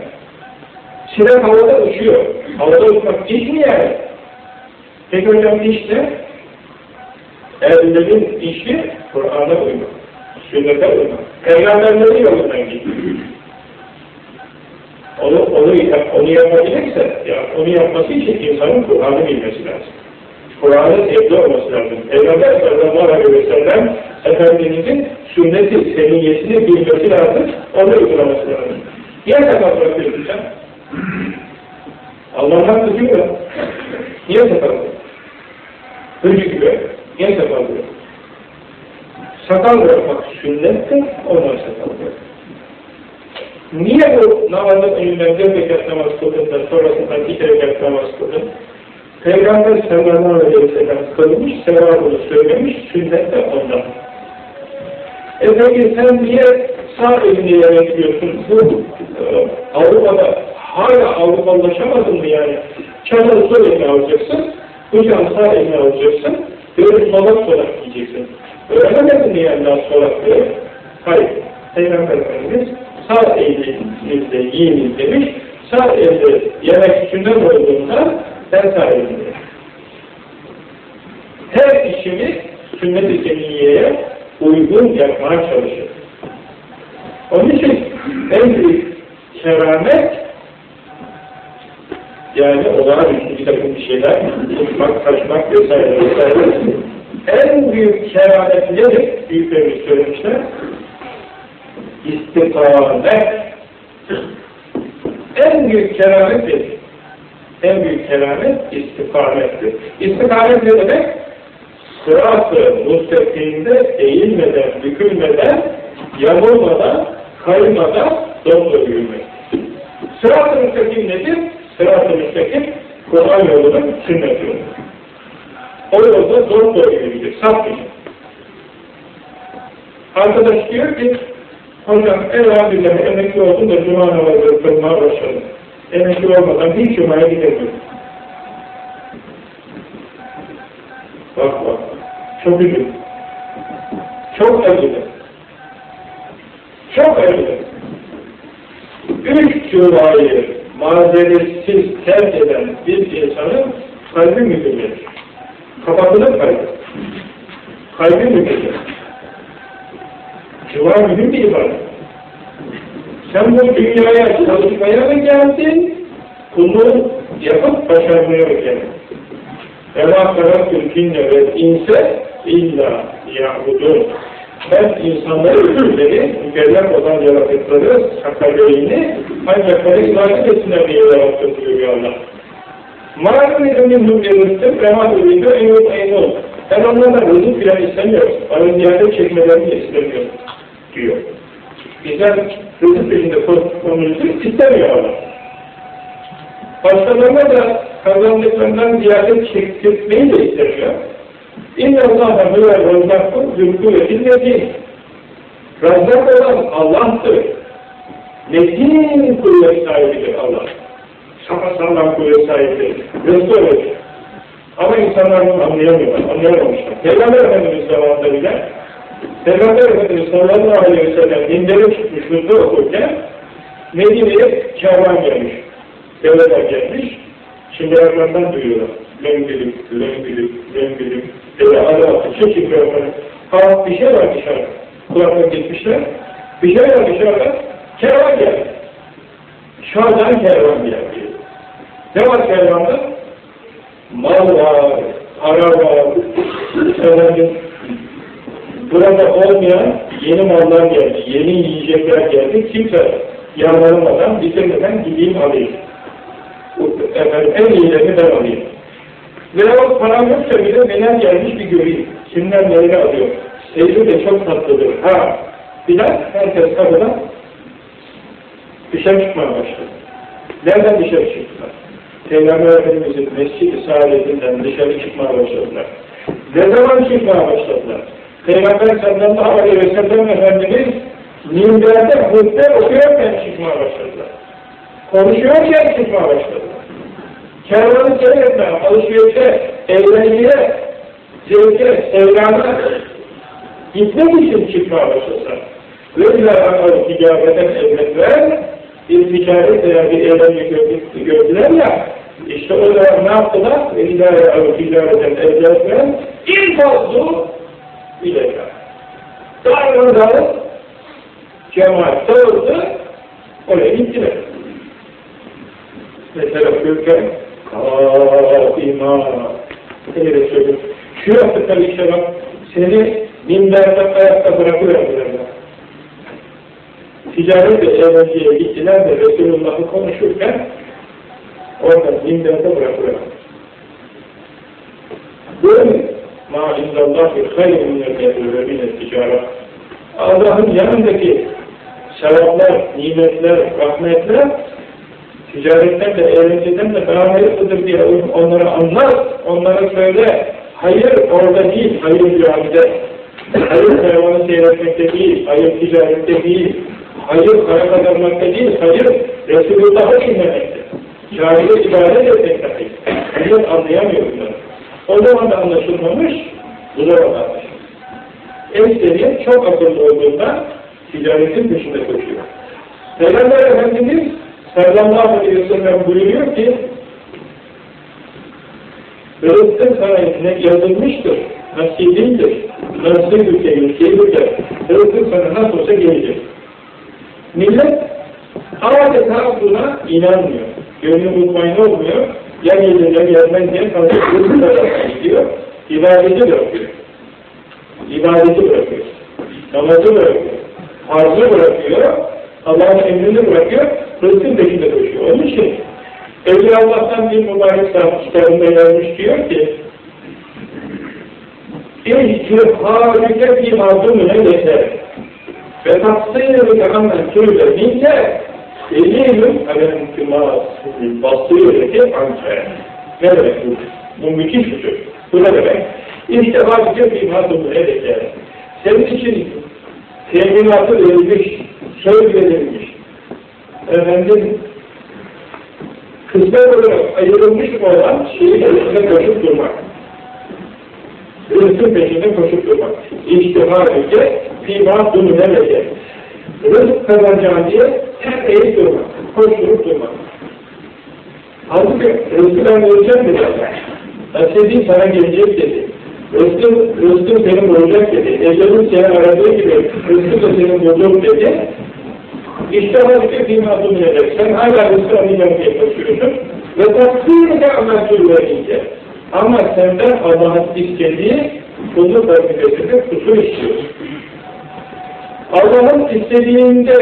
Sinek havada uçuyor. Havada uçmak iş mi yani? Peki hocam iş ne? Ellerin işi Kur'an'a uymak. Sünnete uymak. Peygamberlerin yolundan gidiyor. Onu, onu, onu yapabilirse, ya onu yapması için insanın Kur'an'ı bilmesi lazım. Kur'an'ın evde olması lazım. Peygamber sallallahu aleyhi ve sellem Efendimizin sünnet-i seniyyesini bilmesi lazım, onu uygulaması lazım. Niye sakal bırakıyorsun sen? Allah'tan kızıyor. Niye sakal? Hırcı gibi. Niye sakal bırakıyorsun? Sakal bırakmak sünnettir, ondan sakal bırakmak. Niye bu namazın önünden dört rekat namaz kıldın da sonrasında iki rekat namaz kıldın? Peygamber sallallahu aleyhi ve sellem kılmış, sevabını söylemiş, sünnet de ondan. E peki sen niye sağ elini yemek yiyorsun? Bu e, Avrupa'da hala Avrupalılaşamadın mı yani? Çanağı sol eline alacaksın, bıçağı sağ eline alacaksın, böyle solak solak yiyeceksin. Öğrenemedin mi yani daha solak diye? Hayır. Peygamber Efendimiz sağ elinizle yiyiniz demiş, sağ elde yemek sünnet olduğunda sen sağ elinde. Her işimiz sünnet-i seniyyeye uygun yapmaya çalışır. Onun için en büyük keramet yani olağanüstü bir takım bir şeyler tutmak, kaçmak vesaire vesaire en büyük keramet nedir? Büyüklerimiz söylemişler istikamet en büyük keramettir. En büyük keramet istikamettir. İstikamet ne demek? Sırat-ı mustakimde eğilmeden, bükülmeden, yamulmadan, kaymadan doğru yürümek. Sırat-ı müstakim nedir? Sırat-ı müstakim Kur'an yolunun sünnet yolu. O yolda doğru doğru yürüyecek, bir Arkadaş diyor ki, Hocam elhamdülillah emekli oldum da cuma namazı kılmaya başladım. Emekli olmadan bir cumaya gidemiyorum. Bak bak. Çok üzüldüm. Çok acıdım. Çok acıdım. Üç cumayı mazeretsiz terk eden bir insanın kalbi müdürlür. Kafasının kalbi. Kalbi müdürlür. Cuma mühim bir ibadet. Sen bu dünyaya çalışmaya mı geldin? Kulluğu yapıp başarmaya mı geldin? Karakül cinne ve inse illa ya'budun. Ben insanları öbürleri, mükellef olan yaratıkları, sakallerini ancak ibadet etsinler diye yarattım diyor Allah. Hübyerizdim, remâ üründe en yok en yok. Ben onlarla rızık filan istemiyorum. Bana ziyaret çekmelerini istemiyorum diyor. Bizler rızık peşinde konumuzu istemiyor Allah. Başkalarına da kazandıklarından ziyaret çektirmeyi de istemiyor. İnne Allah'a hüvel razzakkı zülküvetin nedir? Razzak olan Allah'tır. Netin kuvvet sahibidir Allah. Safa sağlam kuvvet sahibidir. Öyle. Ama insanlar bunu anlayamıyorlar, anlayamamışlar. Peygamber Efendimiz zamanında bile Peygamber Efendimiz sallallahu aleyhi ve sellem dinleri çıkmış, hızlı okurken Medine'ye kervan gelmiş. Devletler gelmiş. Şimdi arkamdan duyuyorlar. Lengülük, lengülük, lengülük. Böyle ara atı, çeşit böyle. Ha bir şey var dışarıda. Kulaktan gitmişler. Bir şey var dışarıda. Kervan geldi. Şahdan kervan geldi. Ne var kervanda? Mal var, para var, efendim, burada olmayan yeni mallar geldi, yeni yiyecekler geldi. Kimse yararlamadan, bitirmeden gideyim alayım. Efendim, en iyilerini ben alayım. Ve o param yoksa bile neler gelmiş bir göreyim. Kimler neleri alıyor. Seyri de çok tatlıdır. Ha, filan herkes kapıdan dışarı çıkmaya başladı. Nereden dışarı çıktılar? Peygamber Efendimiz'in Mescid-i Saadetinden dışarı çıkmaya başladılar. Ne zaman çıkmaya başladılar? Peygamber sallallahu aleyhi ve sellem Efendimiz minberde hutbe okuyorken çıkmaya başladılar. Konuşuyorken çıkmaya başladılar. Kervanı seyretmeye, alışverişe, eğlenceye, zevke, sevgana gitmek için çıkmaya başladılar. Ve ilâ ticareten evletler bir ticaret veya bir eğlence gördüler ya, işte o zaman ne yaptılar? Ve ilâ ticareten evletler ilk Darın darın cemaat dağıldı, oraya gittiler. Mesela Gürken, kâfîmâ, Ey Resulüm, şu yaptıkları işe bak, seni minberde ayakta bırakıverdiler. Ticaret ve eğlenceye gittiler de Resulullah'ı konuşurken orada minberde bırakıverdiler. Böyle? مَا عِنْدَ اللّٰهِ خَيْرٌ مِنَ الْاَذُرَ ticaret. Allah'ın yanındaki sevaplar, nimetler, rahmetler ticaretten de, eğlenceden de daha hayırlıdır diye onlara anlat, onlara söyle. Hayır orada değil, hayır camide. Hayır kervanı seyretmekte değil, hayır ticarette değil, hayır para kazanmakta değil, hayır Resulullah'ı dinlemekte. Cahile ibadet etmekte hayır. Hayır anlayamıyor bunları. O zaman da anlaşılmamış, bu zaman da anlaşılmış. Ekseriye çok akıllı olduğunda ticaretin peşinde koşuyor. Peygamber Efendimiz sallallahu aleyhi ve sellem buyuruyor ki Rızkın sana ne yazılmıştır, nasibindir, nasibü tehlikelidir. Rızkın sana nasıl olsa gelecek. Millet adeta buna inanmıyor. Gönlü mutmain olmuyor. Ya gelir ya gelmez diye kalkıyor. gidiyor. İbadeti bırakıyor. İbadeti bırakıyor. Namazı bırakıyor. Farzı bırakıyor. Allah'ın emrini bırakıyor. Rızkın peşinde koşuyor. Onun için Evliya Allah'tan bir mübarek saat kitabında yazmış diyor ki İhtihâlike bir mazlumune yeter ve taksîrike annen türle minke delilün alentümâs basîrike anke ne demek bu? Bu müthiş bir söz. Bu ne demek? İhtihâlike bir mazlumune yeter senin için teminatı verilmiş, söz verilmiş efendim kısmet olarak ayrılmış olan şeyin peşinde koşup durmak. Rızkın peşinde koşup durmak. İçtihar ülke, fîmâ dünüleleke. Rızk kazanacağım diye hep eğip durmak, koşturup durmak. Halbuki rızkı ben vereceğim dedi. Nasibin sana gelecek dedi. Rızkın, rızkın seni bulacak dedi. Ecelin seni aradığı gibi rızkı da seni bulur dedi. İşte halbuki mazlum edecek. Sen hala rızkı arayacağım diye koşuyorsun. Ve takdirde amel türlerince. Ama senden Allah'ın istediği kulluk vazifesinde kusur istiyorsun. Allah'ın istediğinde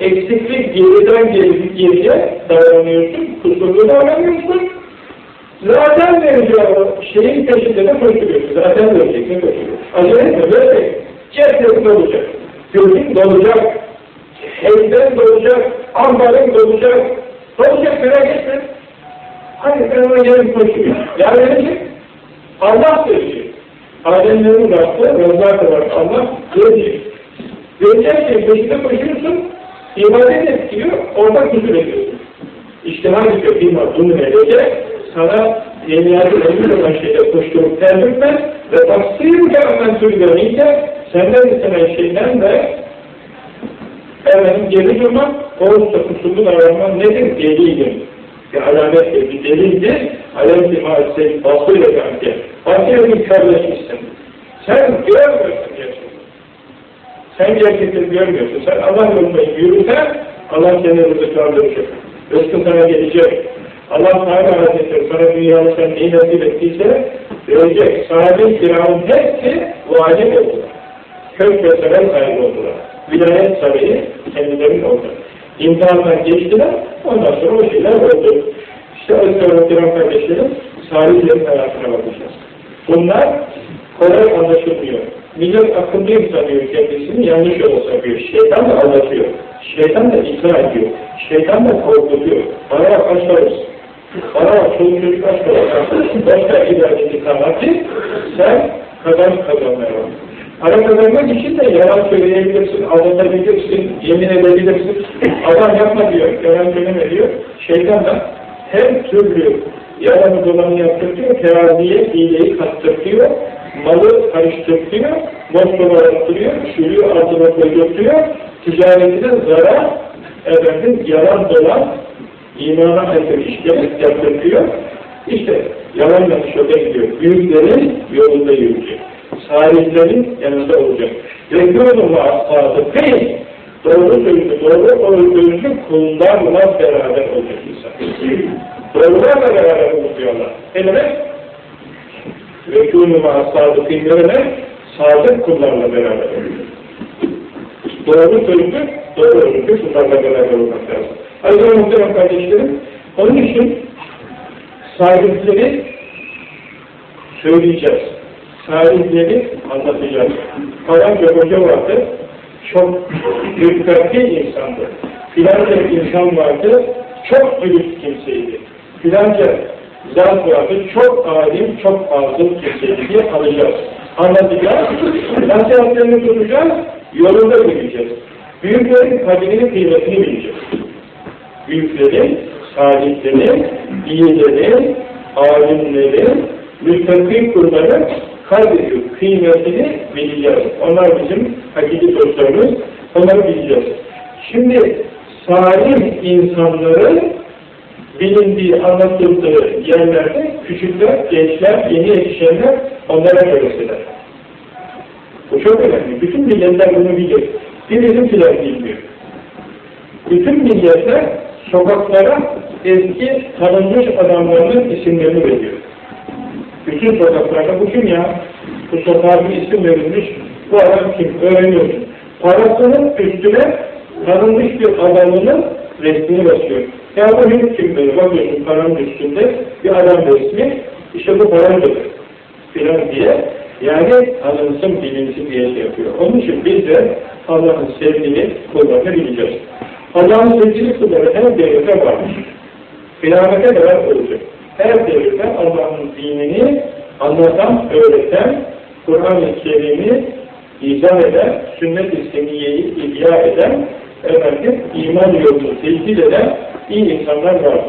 eksiklik geriden geri geriye davranıyorsun, kusurlu davranıyorsun. Zaten vereceği şeyin peşinde de koşuyorsun. Zaten vereceksin koşuyorsun. Acele etme, böyle ceplerin olacak. Gözün dolacak, evden dolacak, ambarın dolacak, dolacak merak etme. Hadi ben ona gelip koşuyor. Ya verecek, Allah verecek. Ademlerin Razzak olarak Allah verecek. Şey peşinde koşuyorsun, ibadet et diyor, orada kusur ediyorsun. İşte hangi köpeğin bunu verecek, sana yeniyatı emin olan şeyde koşturup terlikmez ve taksir gelmen sürgününce senden istenen şeyden de efendim geri durmak, oruçta kusurlu davranman nedir? Delildir. Bir alamettir, bir delildir. Alem-i maalesef basıyla kanki. Basıyla bir kardeşmişsin. Sen görmüyorsun gerçekten. Sen gerçekten görmüyorsun. Sen Allah yolunda yürürsen Allah seni rızıklandıracak. Rızkın sana gelecek. Allah Teala Hazretleri sana dünyada sen neyi nasip ettiyse verecek. Sahabe-i kiramın hepsi vacip oldular. Kök ve sahibi oldular. Vilayet sarayı kendilerinin oldu. İmtihandan geçtiler, ondan sonra o şeyler oldu. İşte Aleyhisselam kardeşlerim, salihlerin hayatına bakacağız. Bunlar kolay anlaşılmıyor. Millet akıllıyım sanıyor kendisini, yanlış yola sapıyor. Şeytan da anlatıyor. Şeytan da ikna ediyor. Şeytan da korkutuyor. Bana bak aç kalırız. Bana bak çoluk çocuk aç kalırız. Başka ilerledi kanatı, sen kazan kazanmaya bak. Para kazanmak için de yalan söyleyebilirsin, aldatabilirsin, yemin edebilirsin. Adam yapma diyor, yalan söyleme diyor. Şeytan da her türlü yalanı dolanı yaptırtıyor, teraziye hileyi kattırtıyor, malı karıştırtıyor, boş dolandırtıyor, şuyu altına koydurtuyor, ticaretine zarar, efendim, yalan dolan, imana aykırı işler yaptırtıyor. İşte yalan yanlış yolda gidiyor. Büyüklerin yolunda yürüyecek. Salihlerin yanında olacak. Rekûnû ma'as-sâdıkîn Doğru sözlü, doğru sözlü kullarla beraber olacak insan. Doğrularla beraber oluyorlar. Ne demek? Rekûnû ma'as-sâdıkîn ne demek? Sadık kullarla beraber olacak. Doğru sözlü, doğru sözlü kullarla beraber olmak lazım. Ayrıca muhtemelen kardeşlerim, onun için sahipleri söyleyeceğiz. Sahipleri anlatacağız. Falanca hoca vardı, çok dikkatli insandı. Filanca insan vardı, çok dürüst kimseydi. Filanca zat vardı, çok alim, çok fazıl diye alacağız. Anlatacağız, nasihatlerini tutacağız, yolunda yürüyeceğiz. Büyüklerin kadrini, kıymetini bileceğiz. Büyüklerin, salihlerin, iyilerin, alimlerin, müstakil kulların kaydediyor, kıymetini bileceğiz. Onlar bizim hakiki dostlarımız, onları bileceğiz. Şimdi salih insanların bilindiği, anlatıldığı yerlerde küçükler, gençler, yeni yetişenler onlara görürseler. Bu çok önemli. Bütün milletler bunu bilir. Bir bizimkiler bilmiyor. Bütün milletler sokaklara eski tanınmış adamların isimlerini veriyor. Bütün sokaklarda bu kim ya? Bu sokağa bir isim verilmiş, bu adam kim? Öğreniyorsun. Parasının üstüne tanınmış bir adamının resmini basıyor. Ya bu hiç kim böyle? Bakıyorsun paranın üstünde bir adam resmi, işte bu parandır filan diye. Yani tanınsın, bilinsin diye şey yapıyor. Onun için biz de Allah'ın sevdiğini kullarını bileceğiz. Allah'ın sevdiğini kulları her devirde varmış. Kıyamete kadar olacak. Her devirde Allah'ın dinini anlatan, öğreten, Kur'an-ı Kerim'i izah eden, sünnet-i seniyeyi ihya eden, efendim, iman yolunu tehdit eden iyi insanlar var.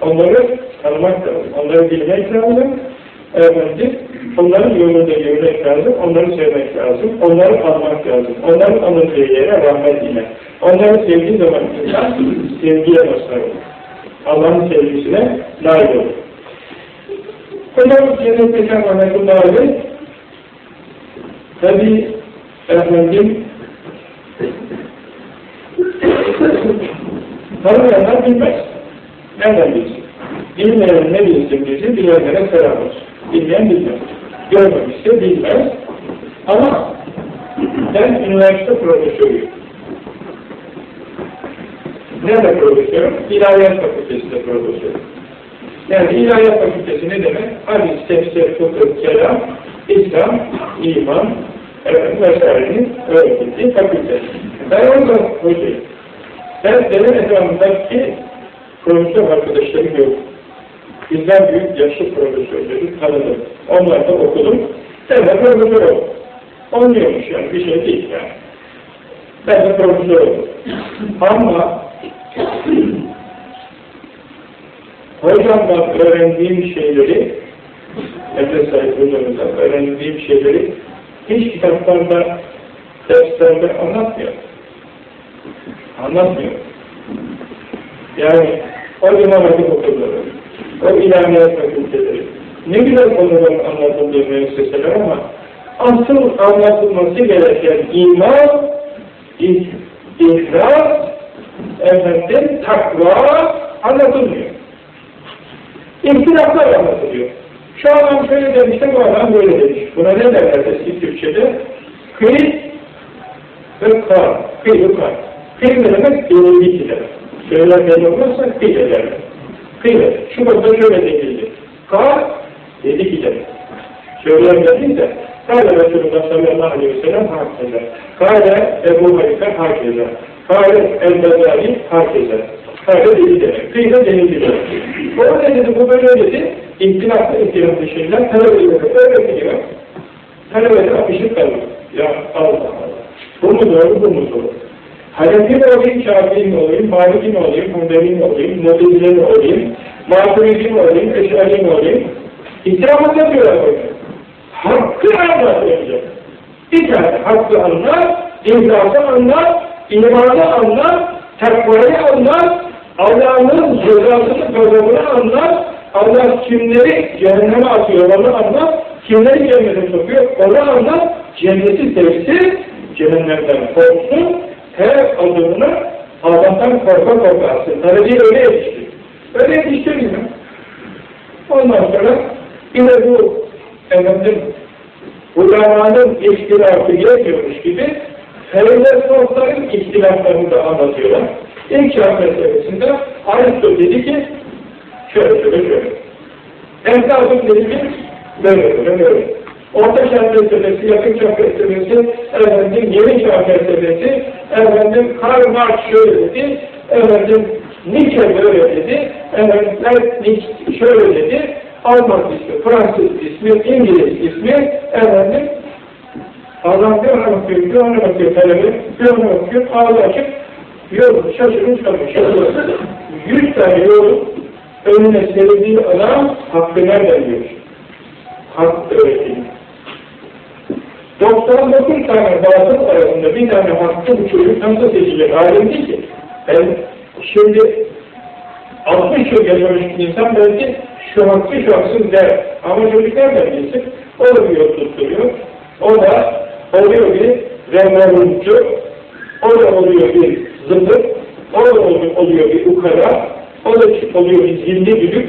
Onları tanımak lazım, onları bilmek lazım, efendim, onların yolunda yürümek lazım, onları sevmek lazım, onları anmak lazım, onların anıldığı yere rahmet ile. Onları sevdiği zaman insan *laughs* sevgiye mazhar olur. Allah'ın sevgisine layık olur. Hocam Cennet Pekan Rahmetullahi tabi efendim tanımayanlar bilmez. Nereden bilsin? Bilmeyen ne bilsin bilsin, bilenlere selam olsun. Bilmeyen bilmez. Görmemişse bilmez. Ama ben üniversite profesörüyüm. Nerede profesörüm? İlahiyat Fakültesi'nde profesörüm. Yani İlahiyat Fakültesi ne demek? Hadis, tefsir, fıkıh, kelam, İslam, iman evet, vesairenin öğretildiği fakülte. Ben orada hocayım. Ben benim etrafımdaki profesör arkadaşlarım yok. Bizden büyük yaşlı profesörleri tanıdım. Onlar da okudum. De profesör oldum. Olmuyormuş yani, bir şey değil yani. Ben de profesör oldum. Ama *clears throat* hocamdan öğrendiğim şeyleri Efes Said hocamızdan öğrendiğim şeyleri hiç kitaplarda, derslerde anlatmıyor. Anlatmıyor. Yani o İmam Hatip okulları, o ilahiyat fakülteleri, ne güzel konuların anlatıldığı müesseseler ama asıl anlatılması gereken iman, ihlas, efendim, takva anlatılmıyor. İhtilaflar anlatılıyor. Şu adam şöyle demiş de bu adam böyle demiş. Buna ne derler eski Türkçe'de? Kıyıt ve kar, kıyı kar. Kıyı ne demek? Denildi ki demek. Söyler belli olmazsa kıyı derler. Kıyı, şu konuda şöyle denildi. Kar, dedi ki demek. Söyler belli de, Kâle Resulullah sallallahu aleyhi ve sellem hakeza. Kâle Ebu Hanife hakeza. Kâle El-Bezari hakeza. Kâle dedi demek. Kıyıda denildi demek. O ne dedi, bu böyle dedi. İhtilaflı ihtilaflı şeyler talebelere öğretiliyor. Talebeler akışık kalıyor. Ya Allah Allah. Bu mu doğru, bu mu doğru? Hanefi mi olayım, Şafii mi olayım, Maliki mi olayım, Hundeli mi olayım, Mudizli mi olayım, Maturidi mi olayım, Eşari mi olayım? İhtiramı yapıyorlar böyle. Hakkı anlatacak. Bir tane hakkı anlar, imzası anlar, imanı anlar, takvayı anlar, Allah'ın cezasını, gazabını anlar, Allah kimleri cehenneme atıyor onu anlar, kimleri cennete sokuyor onu anlar, cenneti sevsin, cehennemden korksun, her adımını Allah'tan korka korka atsın. Taleciyi öyle yetiştir. Öyle yetiştirmiyor. Ondan sonra yine bu efendim ulemanın ihtilafı yetmiyormuş gibi filozofların ihtilaflarını da anlatıyorlar. İlk meselesinde Aristo dedi ki şöyle şöyle şöyle. Enflasyon dedi ki böyle böyle böyle. Orta çağ meselesi, yakın çağ meselesi, efendim yeni çağ meselesi, efendim Karl Marx şöyle dedi, efendim Nietzsche böyle dedi, efendim Nietzsche şöyle dedi, Alman ismi, Fransız ismi, İngiliz ismi, efendim Adam bir ona bakıyor, bir ona bakıyor talebe, bir ona bakıyor, ağzı açık, yol şaşırmış kalmış. Yüz tane yol önüne serildiği adam hakkı nereden diyor? Hakkı öğretiliyor. 99 tane batıl arasında bir tane hakkı bu çocuk nasıl seçilecek? Alim değil ki. Ben şimdi 60 yıl yaşamış insan belki şu hakkı şu haksız der. Ama çocuk nereden bilsin? O da bir yol tutturuyor. O da oluyor bir remeruncu, o da oluyor bir zımbır, o da oluyor bir ukara, o da oluyor bir zilli düdük,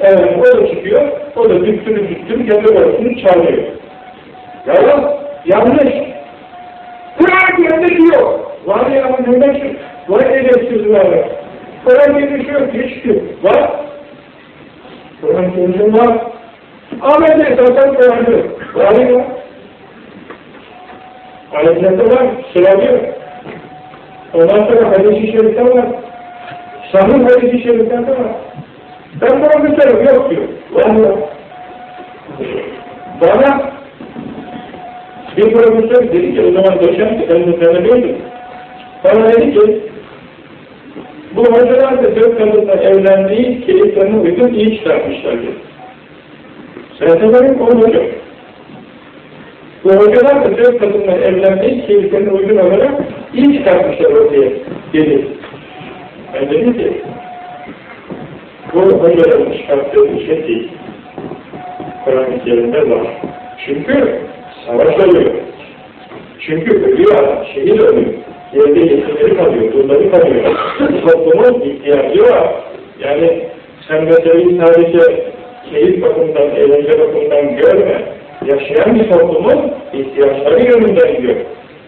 evet, o da çıkıyor, o da düktürü düktürü kendi orasını çalıyor. Yalan, yanlış. Kur'an yerinde diyor. Var ya neden şu? Var edepsiz var. Kur'an yerinde şu diyor. Var. Kur'an yerinde var. Ahmet esasen Kur'an diyor. Var ya. Ayetlerde var, sıralıyor. Ondan sonra hadis-i şerifte var. Sahih hadis-i şeriflerde var. Ben profesörüm, yok diyor. Var Bana bir profesör dedi ki, o zaman doçent, de tanımıyordum. Bana dedi ki, bu hocalar da dört kadınla evlendiği keyiflerine uygun iyi çıkartmışlar dedi. Sen de benim onu hocam. Bu hocalar da dört kadınla evlenmeyi keyiflerine uygun olarak iyi çıkartmışlar ortaya dedi. Ben dedim ki bu hocaların çıkarttığı bir şey değil. Kur'an-ı Kerim'de var. Çünkü savaş oluyor. Çünkü ölüyor adam, şehit oluyor. Yerde yetimleri kalıyor, dulları kalıyor. Toplumun ihtiyacı var. Yani sen meseleyi sadece keyif bakımından, eğlence bakımından görme yaşayan bir toplumun ihtiyaçları yönünden gidiyor.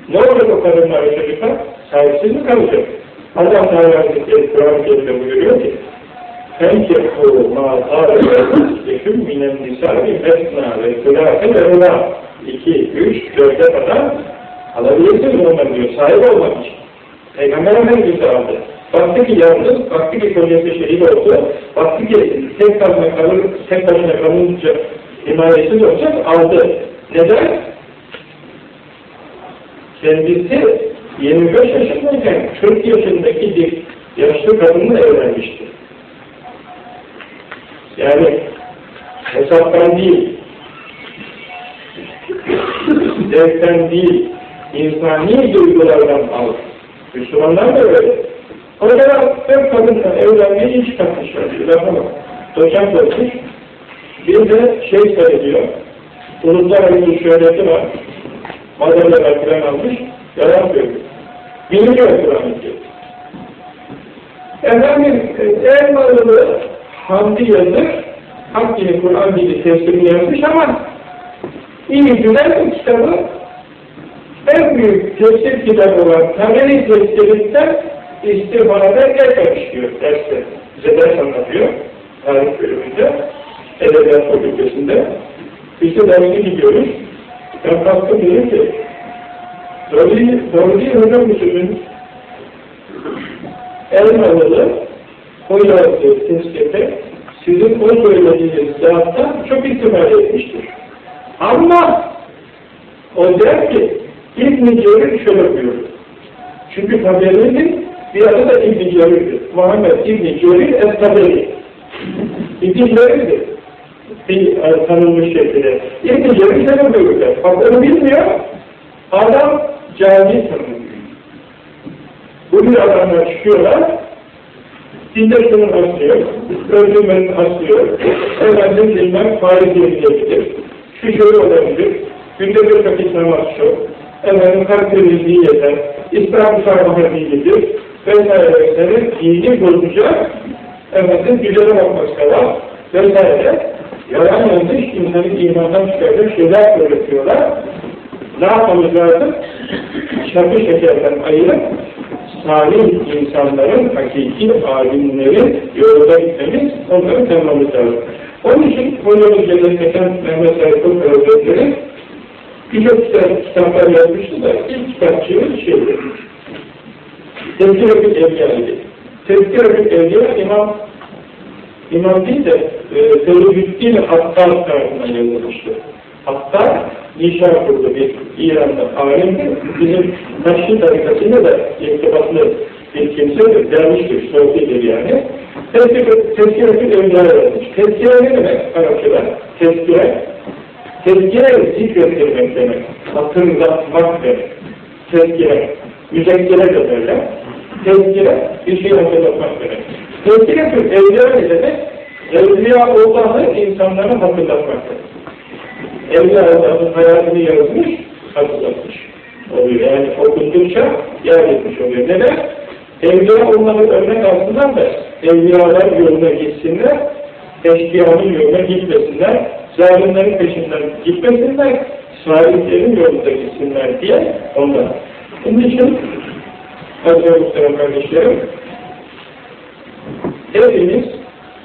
Ne olacak o kadınlar ve çocuklar? Sahipsiz mi kalacak? Allah Teala Hazretleri Kur'an-ı Kerim'de buyuruyor ki فَنْكِحُوا مَا قَالَ يَكُمْ مِنَ النِّسَابِ مَسْنَا وَالْكُلَافِ وَالْاُلَى 2, 3, 4'e kadar alabilirsiniz onları diyor, sahip olmak için. Peygamber Efendimiz de aldı. Baktı ki yalnız, baktı ki kocası şehit oldu, baktı ki tek başına kalır, tek başına kalınca himayesiz olacak, aldı. Neden? Kendisi 25 yaşındayken 40 yaşındaki bir yaşlı kadınla evlenmişti. Yani hesaptan değil, zevkten değil, insani duygulardan al. Müslümanlar da öyle. Hocalar hep kadınla evlenmeyi hiç takmışlar. Lafa bak. Doçent olmuş, bir de şey seyrediyor, uluslararası şöhreti var, madalyalar falan almış, yalan söylüyor. Bilmiyor Kur'an-ı Efendim, en malını Hamdi yazır, Hak dili Kur'an dili tefsirini yazmış ama iyi güzel kitabı en büyük tefsir kitabı olan Taberi tefsirinden istihbarada gelmemiş diyor derste. Bize ders anlatıyor. Tarih bölümünde. Edebiyat Fakültesinde. De dersi gidiyoruz. Ben kalktım dedim ki doğru değil, doğru değil hocam sözün Elmalılı yazdığı tezkete sizin o söylediğiniz zattan çok ihtimal etmiştir. Ama o der ki İbn-i Cerir şöyle buyurur. Çünkü Taberi'nin bir adı da İbn-i Cerir'dir. Muhammed İbn-i Cerir Es-Taberi. İbn-i Cerir'dir. Bir e, tanınmış şekilde. İbn-i Cerir şöyle buyurur der. Bak onu bilmiyor. Adam cami tanımıyor. Bu bir adamlar çıkıyorlar, dinde şunun aslıyor, öldürmenin aslıyor, efendim bilmem faiz yenilebilir, şu şöyle olabilir, günde bir vakit namaz şu, efendim kalp temizliği yeter, İslam sarmaha değildir, vesaire vesaire, dini bozacak, efendim güzele bakmak var, vesaire, yalan yanlış insanın imandan çıkardığı şeyler öğretiyorlar, ne yapmamız lazım? Şarkı şekerden ayırıp salim insanların, hakiki alimlerin yolunda gitmemiz, onları tanımamız lazım. Onun için hocamız Cennet'ten Mehmet Aykut Hazretleri birçok kitap, kitaplar yazmıştı da ilk kitapçığı şeydi. Tezkir-i Evliya'ydı. Tezkir-i Evliya İmam İmam değil de e, Feridüddin Hattar tarafından yazılmıştı. Hattar Nişapur'da bir İran'da alimdir. Bizim Taşlı tarikasıyla da irtibatlı bir kimse dermiştir, sohbetir yani. Tezkire-i Evliya yazmış. Tezkire ne demek Arapçada? Tezkire. Tezkire zikrettirmek demek. Hatırlatmak demek. Tezkire. Müzekkire de derler. Tezkire bir şey hatırlatmak demek. Tezkire-i Evliya ne demek? Evliya Allah'ı insanlara hatırlatmak demek. Evliya Allah'ın hayatını yazmış, hatırlatmış oluyor. Yani okundukça yer etmiş oluyor. Neden? Evliya onları örnek alsınlar da evliyalar yoluna gitsinler, eşkıyanın yoluna gitmesinler, zalimlerin peşinden gitmesinler, salihlerin yolunda gitsinler diye ondan. Bunun için Hazreti Muhterem kardeşlerim, hepimiz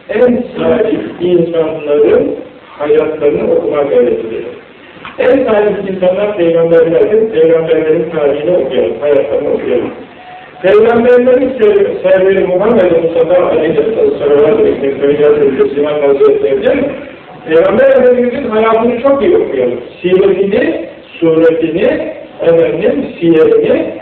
en salih insanların hayatlarını okuma gayret. En salih insanlar peygamberlerdir, peygamberlerin tarihini okuyalım, hayatlarını okuyalım. Peygamberlerin serveri Muhammed Mustafa Aleyhisselatü Peygamber Efendimiz'in hayatını çok iyi okuyalım. Siretini, suretini, efendim, siyerini,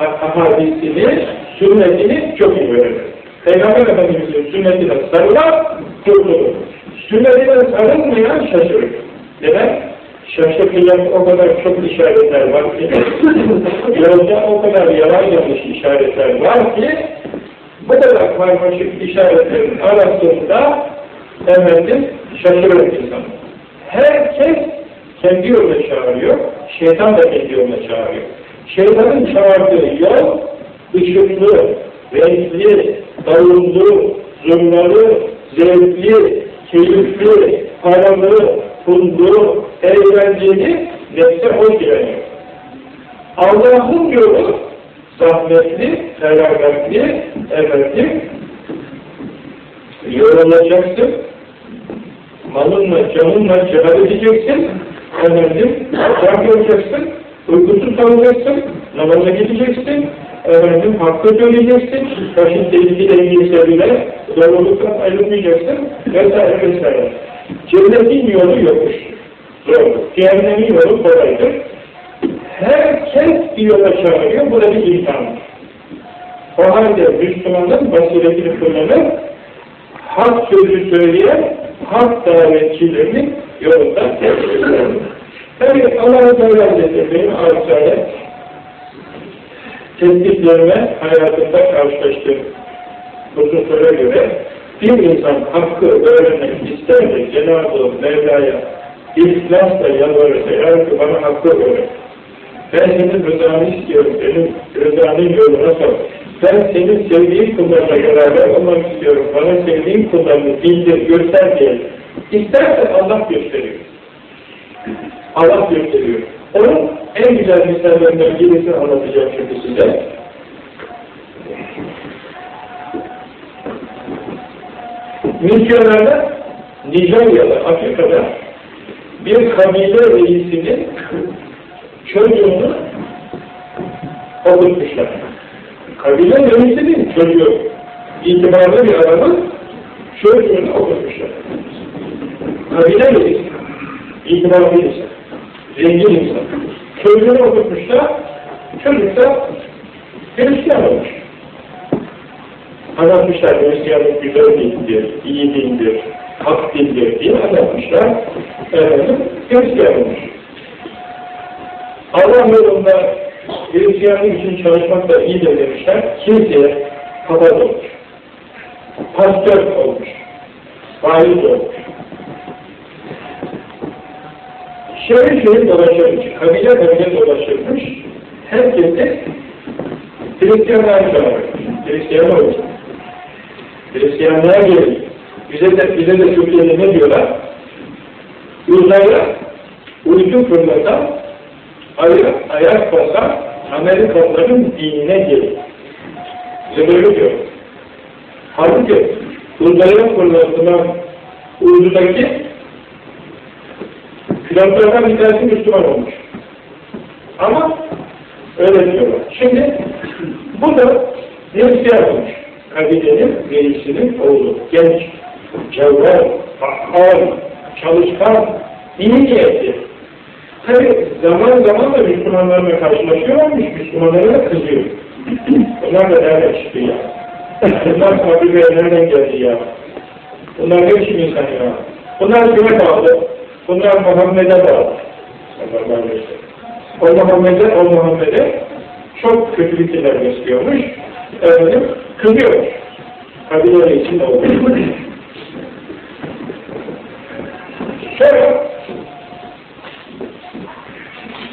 ahadisini, sünnetini çok iyi öğrenelim. Peygamber Efendimiz'in sünnetine sarılan kurtulur. Sünnetine sarılmayan şaşırır. Neden? Şaşırtacak o kadar çok işaretler var ki, *laughs* yolda o kadar yalan yanlış işaretler var ki, bu kadar karmaşık işaretlerin arasında efendim şaşırır insan. Herkes kendi yoluna çağırıyor, şeytan da kendi yoluna çağırıyor. Şeytanın çağırdığı yol, ışıklı, renkli, davullu, zurnalı, zevkli, keyifli, paralı, pullu, eğlenceli, nefse hoş gelen Allah'ın yolu zahmetli, feragatli, efendim, yorulacaksın, malınla, canınla cihad edeceksin, efendim, can göreceksin, uykusuz kalacaksın, namaza gideceksin, efendim, hakkı söyleyeceksin, başın tehlikeli ilgiliyse bile zorluktan ayrılmayacaksın, vesaire vesaire. Cennetin yolu yokmuş. Zor. Cehennemin yolu kolaydır. Herkes bir yola çağırıyor, bu da bir imtihandır. O halde Müslümanın basiretini kullanır, hak sözü söyleyen, hak davetçilerinin yolunda teşkil Tabi Allah-u Teala Hazretleri benim arzaya tespitlerime hayatımda karşılaştığım hususlara göre bir insan hakkı öğrenmek ister de Cenab-ı Mevla'ya ihlasla yalvarırsa, ya Rabbi bana hakkı öğret. Ben senin rızanı istiyorum, senin rızanın yoluna sor. Ben senin sevdiğin kullarla beraber olmak istiyorum. Bana sevdiğin kullarını bildir, göster diye. İsterse Allah gösteriyor. Allah gösteriyor. Onun en güzel misallerinden birisini anlatacağım şimdi size. Misyonerler Nijerya'da, Afrika'da bir kabile reisinin çocuğunu okutmuşlar. Kabile reisinin çocuğu, itibarlı bir adamın çocuğunu okutmuşlar. Kabile reisi, itibarlı insan, zengin insan. Çocuğunu okutmuşlar, çocuk da Hristiyan olmuş. Anlatmışlar Hristiyanlık güzel dindir, iyi dindir, hak dindir diye anlatmışlar. Efendim. Allah yolunda Hristiyanlık için çalışmak da iyidir demişler. Kimseye papaz olmuş. Pastör olmuş. Vaiz olmuş. Şehir şehir dolaşırmış. Kabile kabile dolaşırmış. Herkesi Hristiyanlığa çağırmış. Hristiyan olmuş. Hristiyanlığa gelin. Bize de, bize de Türkiye'de ne diyorlar? Uzaya uydu fırlatan, ayak, ayak basan Amerikalıların dinine gelin. Bize böyle diyor. Halbuki uzaya fırlatılan uydudaki pilotlardan bir tanesi Müslüman olmuş. Ama öyle diyorlar. Şimdi bu da Hristiyan olmuş kabilenin reisinin oğlu, genç, cevval, faal, çalışkan, iyi niyetli. Tabi zaman zaman da Müslümanlarla karşılaşıyorlarmış, Müslümanlara kızıyor. *clears throat* Bunlar da nereden çıktı ya? *laughs* Bunlar kabileye nereden geldi ya? Bunlar ne biçim insan ya? Bunlar kime bağlı? Bunlar Muhammed'e bağlı. O Muhammed'e, o Muhammed'e çok kötü fikirler besliyormuş. Efendim, kızıyor. Kabile için oldu. Sonra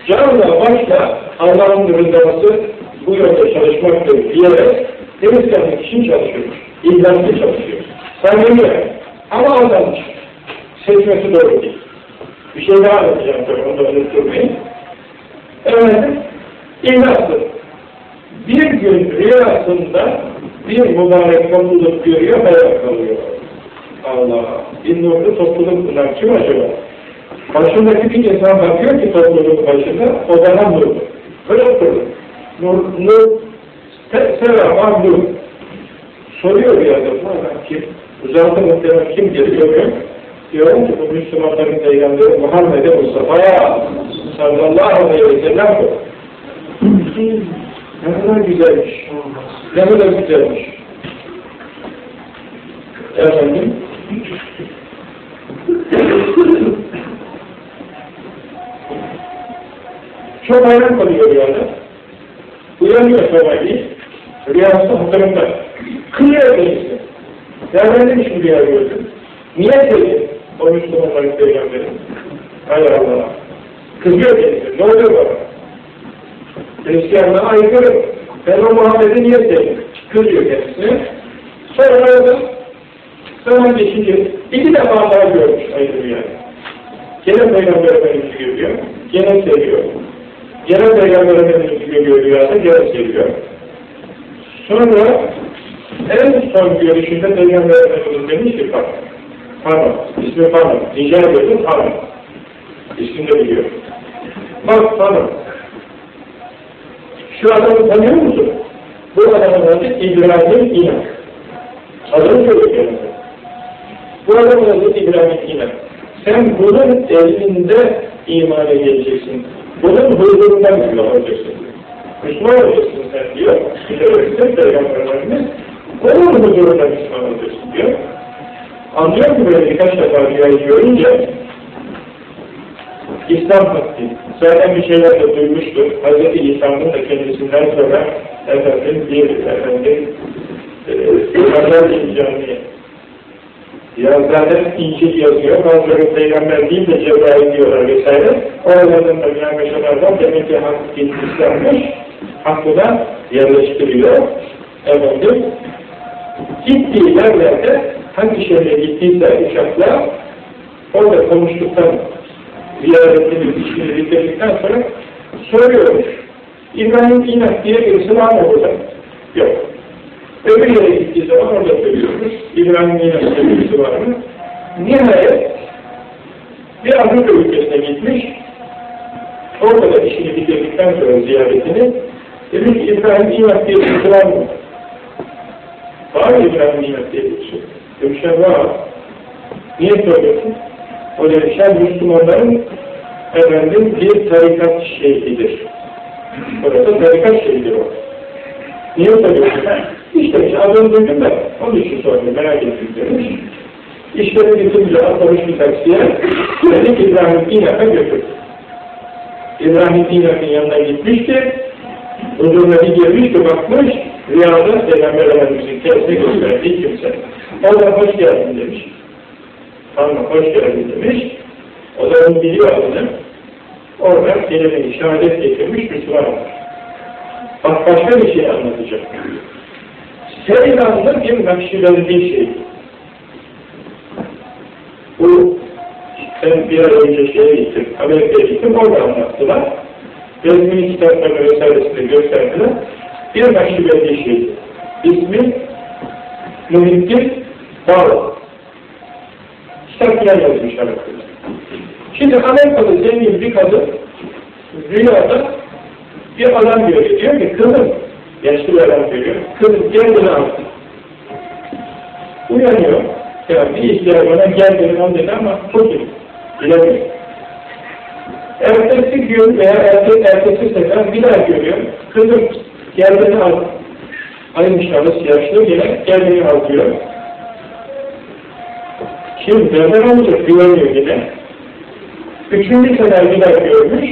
canla başla Allah'ın rızası bu yolda çalışmaktır diyerek Hristiyanlık için çalışıyor. İhlaslı çalışıyor. Samimi ama azalmış. Seçmesi doğru değil. Bir şey daha anlatacağım tabii, onu da unutturmayın. Efendim, ihlaslı bir gün rüyasında bir mübarek topluluk görüyor, hayal kalıyor. Allah! Bir nurlu topluluk bunlar kim acaba? Başındaki bir insan bakıyor ki topluluğun başında, o bana nur. Pırıl. Nur, nur, selam, nur. Soruyor bir adam, kim? Uzakta muhtemelen kim geliyor? Diyorum ki bu Müslümanların peygamberi Muhammed Mustafa sallallahu aleyhi ve sellem bu. Ne kadar güzelmiş. Ne kadar güzelmiş. Efendim. Çok hayran kalıyor rüyada. Uyanıyor sabahleyin. Rüyası hatırında. Kılıyor kendisi. Ya ben demiş bu rüya gördüm. Niye dedi o Müslümanların peygamberi? Hay Allah. Kızıyor kendisi. Ne oluyor bana? Hristiyanlığa aykırı. Ben o Muhammed'i niye sevdim? Kızıyor kendisine. Sonra da zaman geçince iki defa daha görmüş ayrı yani. Gene Peygamber Efendimiz'i görüyor, gene seviyor. Gene Peygamber Efendimiz'i görüyor rüyada, gene seviyor. Sonra en son görüşünde Peygamber Efendimiz demiş ki bak, Hanım, ismi Hanım, rica ediyorsun Hanım. İsmini de biliyor. Bak Hanım, şu adamı tanıyor musun? Bu adamın adı İbrahim İnan. Adını söylüyor Bu adamın adı İbrahim İnan. Sen bunun elinde iman edeceksin. Bunun huzurundan Müslüman olacaksın. Müslüman olacaksın sen diyor. Öyle Peygamberlerimiz onun huzurunda Müslüman olacaksın diyor. Anlıyor mu böyle birkaç defa rüyayı görünce İslam vakti. Zaten bir şeyler de duymuştur. Hz. İsa'nın da kendisinden sonra efendim bir efendim Peygamber diyeceğini ya zaten İncil yazıyor, bazıları peygamber değil de Cebrail diyorlar vesaire. Oralardan da münakaşalardan demek ki hak İslam'mış, hakkı da yerleştiriyor. Efendim, gittiği yerlerde hangi şehre gittiyse uçakla orada konuştuktan ziyaretini, işini bitirdikten sonra soruyormuş. İbrahim İnak diye birisi var mı burada? Yok. Öbür yere gittiği zaman orada söylüyormuş. İbrahim İnak diye birisi var mı? Nihayet bir Avrupa ülkesine gitmiş. Orada da işini bitirdikten sonra ziyaretini demiş ki İbrahim İnak diye birisi var mı? Var İbrahim İnak diye birisi? Demişler var. Niye soruyorsun? O demişler Müslümanların efendim bir tarikat şeyhidir. Orada tarikat şeyhidir o. Niye soruyorsun? İşte işte adını duydum da onun için sordum, merak ettim demiş. İşleri bitince atlamış bir taksiye, dedik İbrahim İnak'a götürdü. İbrahim İnak'ın yanına gitmişti, huzuruna bir girmiş de bakmış, rüyada Peygamber Efendimiz'in kendisine gösterdiği kimse. Oradan hoş geldin demiş. Hanım hoş geldin demiş. O da onu biliyor adını. Oradan kelime-i şehadet getirmiş Müslüman olmuş. Bak başka bir şey anlatacak. Seyranlı bir nakşibendi şey. Bu ben bir ay önce şeye gittim, Amerika'ya gittim, orada anlattılar. Resmi kitaplarını vesairesini gösterdiler. Bir nakşibendi şey. İsmi Muhittin Bağlı. Kitaplar yazmış Arapçada. Şimdi Amerikalı zengin bir kadın rüyada bir adam görüyor. Diyor ki kızım, yaşlı bir adam görüyor. Kızım kendini al. Uyanıyor. Yani bir ihtiyar bana gel dedim al ama çok iyi. Bilemiyor. Ertesi gün veya ertesi, ertesi sefer bir daha görüyor. Kızım kendini al. Aynı şahıs yaşlı yine kendini al diyor. Şimdi nereden olacak? Güveniyor yine. Üçüncü bir daha görmüş.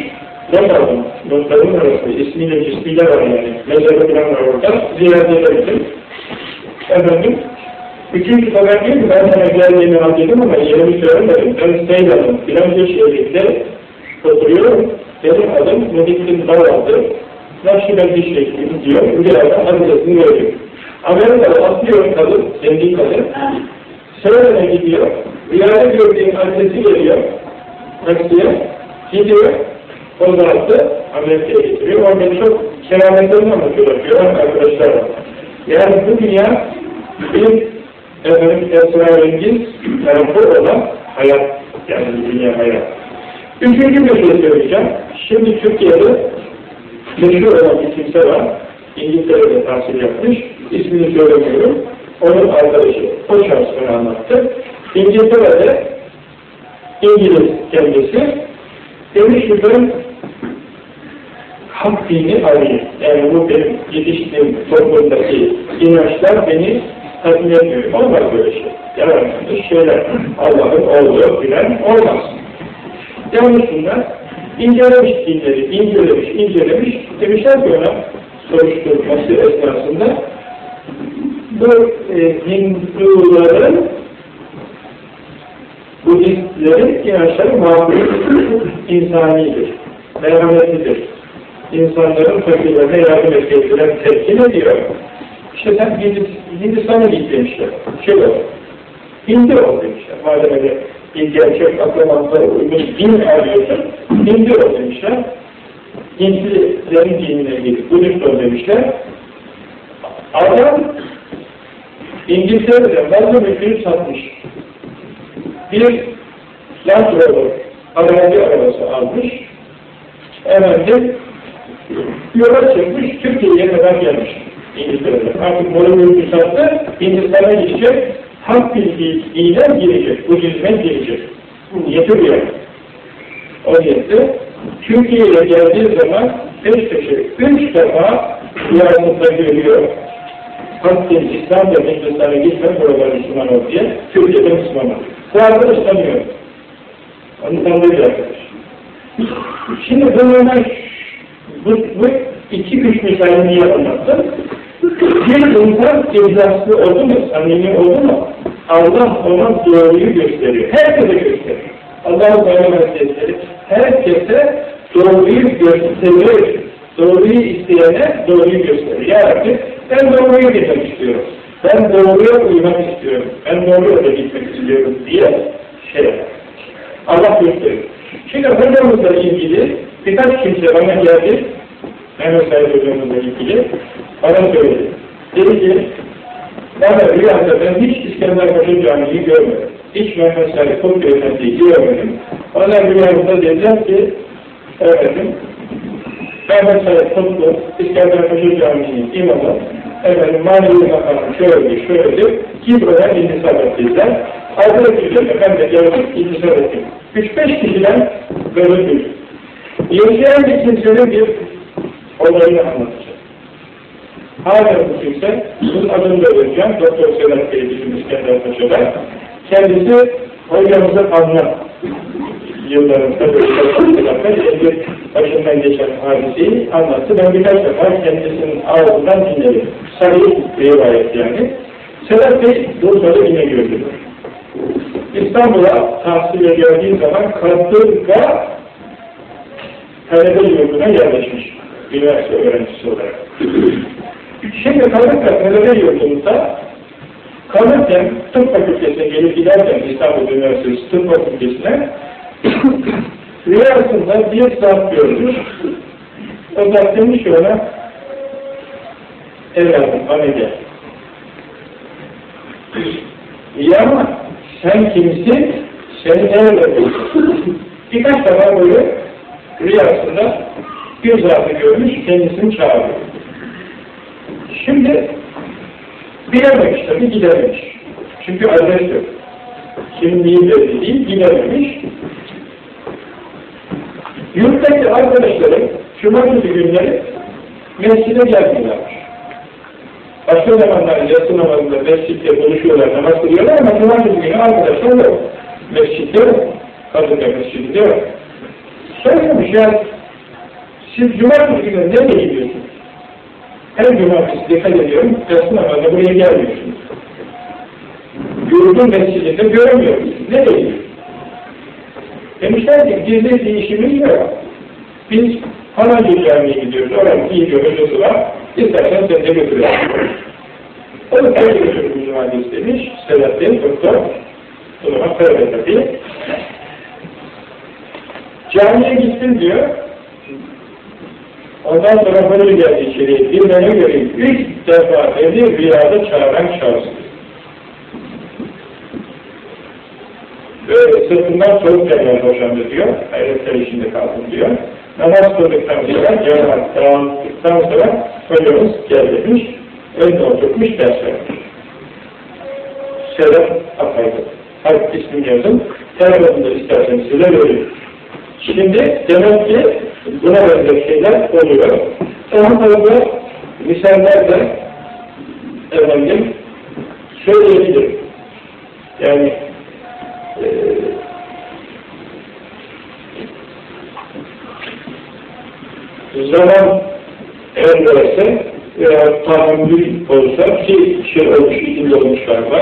Not aldım. Notların arasında ismiyle cismiyle var yani. Mezarı falan var orada. Ziyaret edebilirim. Efendim, üçüncü sefer diyor ki ben sana geldiğini dedim ama yerimi söylemedim. Ben Seylan'ım. Filanca şehirlikte oturuyorum. Benim adım Muhittin Daval'dır. Nakşibendi şeklini diyor. Bir adam adresini veriyor. Amerika'da atlıyor kadın, zengin kadın. Seyrene gidiyor. Rüyada gördüğün adresi geliyor. Taksiye gidiyor. Fotoğrafı Amerika'ya getiriyor. Orada çok kerametlerini anlatıyorlar. Diyor arkadaşlar var. Yani bu dünya bir efendim esrarengiz tarafı olan hayat. Yani dünya hayat. Üçüncü bir şey söyleyeceğim. Şimdi Türkiye'de meşhur olan bir kimse var. İngiltere'de tahsil yapmış. İsmini söylemiyorum. Onun arkadaşı o şahsını anlattı. İngiltere'de İngiliz kendisi demiş ki ben hak dini arayayım. Yani bu benim yetiştiğim toplumdaki inançlar beni tatmin etmiyor. Olmaz böyle şey. Yaratılmış şeyler. Allah'ın oğlu bilen olmaz. Yanlış bunlar. İncelemiş dinleri, incelemiş, incelemiş. Demişler ki ona soruşturması esnasında bu e, Hinduların Budistlerin inançları makul, insanidir, merhametlidir. İnsanların fakirlerine yardım etmesinden tepkin ediyor. İşte sen Hindistan'a git demişler. Şey ol, Hindi ol demişler. Madem öyle bir gerçek aklamaklara uygun din arıyorsun, Hindi ol demişler. Hintlilerin dinine gidip Budist ol demişler. Adam İngiltere'de bazı mülkünü satmış. Bir Land Rover arazi arabası almış. Efendim yola çıkmış, Türkiye'ye kadar gelmiş. İngiltere'de. Artık bunu mülkü sattı, Hindistan'a gidecek, hak bilgiyle girecek, bu hizmet girecek. Yani. O niyette Türkiye'ye geldiği zaman beş kişi, üç defa yardım görüyor. Hakkın İslam ve Hindistan'a gitme buralar Müslüman ol diye Türkiye'de Müslüman ol. Onu tanıyor bir arkadaş. Şimdi bunlardan bu, bu iki üç misalini anlattım? Bir insan ihlaslı oldu mu, samimi oldu mu? Allah ona doğruyu gösteriyor. Herkese gösteriyor. Allah-u Teala Hazretleri herkese doğruyu gösterir. Doğruyu isteyene doğruyu gösterir. Ya Rabbi ben doğruyu gitmek istiyorum. Ben doğruya uymak istiyorum. Ben doğru yola gitmek istiyorum diye şey Allah gösteriyor. Şimdi hocamızla ilgili Birkaç kimse bana geldi, Mehmet Said Hocamızla ilgili, bana söyledi. Dedi ki, bana rüyada ben hiç İskender Paşa Camii'yi görmedim. Hiç Mehmet Said Kut Beyefendi'yi görmedim. Bana rüyamda dediler ki, efendim, Mehmet Said Kutlu, İskender Paşa Camii'nin imamı, efendim, manevi makamı şöyle, şöyle, intisap ettiler. Arkadaşlar ben de geldim, intisap ettim. Üç beş kişiden böyle bir. Yaşayan bir kimsenin bir olayını anlatacak. Hala bu kimse, bunun adını da vereceğim, Doktor Sedat Bey bizim İskender Paşa'da. Kendisi hocamızı anlat. Yıllarında böyle başından geçen hadiseyi anlattı. Ben birkaç defa kendisinin ağzından dinledim. Sarıyı rivayet yani. Sedat Bey Bursa'da yine gördüm. İstanbul'a tahsile geldiği zaman Kadırga talebe yurduna yerleşmiş. Üniversite öğrencisi olarak. Şimdi Kadırga talebe yurdunda kalırken tıp fakültesine gelip giderken İstanbul Üniversitesi tıp fakültesine *coughs* rüyasında bir zat görmüş. O zat demiş ona evladım bana gel. İyi ama sen kimsin? Seni nerede buldun? Birkaç defa böyle rüyasında bir zatı görmüş, kendisini çağırıyor. Şimdi bilememiş tabii, gidememiş. Çünkü adres yok. Kimliği belli değil, gidememiş. Yurttaki arkadaşlarım Cumartesi günleri mescide gelmiyorlarmış. Başka zamanlar yatsı namazında mescitte buluşuyorlar, namaz kılıyorlar ama cumartesi günü arkadaşlar yok. Mescitte yok. Kadınca mescidinde yok. Söylemiş ya, siz cumartesi günü nereye gidiyorsunuz? Her cumartesi dikkat ediyorum, yatsı namazında buraya gelmiyorsunuz. Yurdun mescidinde göremiyoruz. Nereye gidiyorsunuz? Demişler ki gizli bir işimiz yok. Biz Hanancı Camii'ye gidiyoruz. Oranın iyi bir hocası var. İstersen sen de götürelim. O da öyle götürmüş mühendis demiş. Sedat Bey, doktor. O zaman söyle tabii. Camiye gitsin diyor. Ondan sonra böyle geldi içeriye. Bir beni göreyim. İlk defa beni rüyada çağıran şahsıdır. Böyle sırtından soğuk terler boşandı diyor. Hayretler içinde kaldım diyor. Namaz kıldıktan sonra, cemaat dağıldıktan sonra hocamız gel demiş, önde oturmuş ders vermiş. Sedat Akay'dı. Harp ismini yazın, telefonunda isterseniz size vereyim. Şimdi demek ki buna benzer şeyler oluyor. Daha fazla misaller de efendim söyleyebilirim. Yani zaman verse veya tahammül olsa ki şey olmuş, ikinci olmuş galiba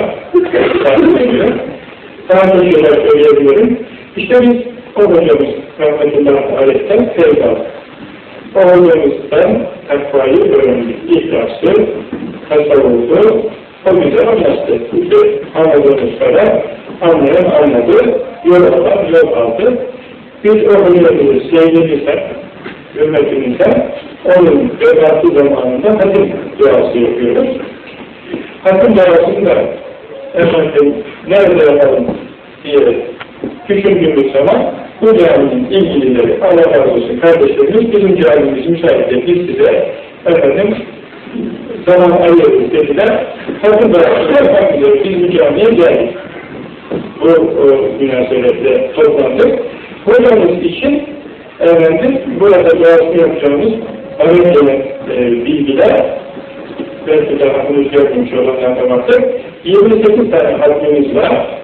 da şeyler söyleyebilirim. İşte biz o hocamız rahmetullahi aleyhten feyz aldık. O hocamızdan takvayı öğrendik. İhlası, tasavvufu o bize anlattı. İşte anladığımız kadar anlayan anladı, yol alan yol aldı. Biz o hocamızı sevdiysek, hürmetimizden onun vefatı zamanında hatim duası yapıyoruz. Hatim duasını da efendim nerede yapalım diye düşündüğümüz zaman bu caminin ilgilileri Allah razı olsun kardeşlerimiz bizim camimiz müsaitte biz size efendim zaman ayırırız dediler. Hatim duası yapabiliriz. Biz bu camiye geldik. Bu o, münasebetle toplandık. Hocamız için efendim burada yapacağımız gelen e, bilgiler belki daha henüz yapmış olanlardan baktık. 28 tane hadimiz var.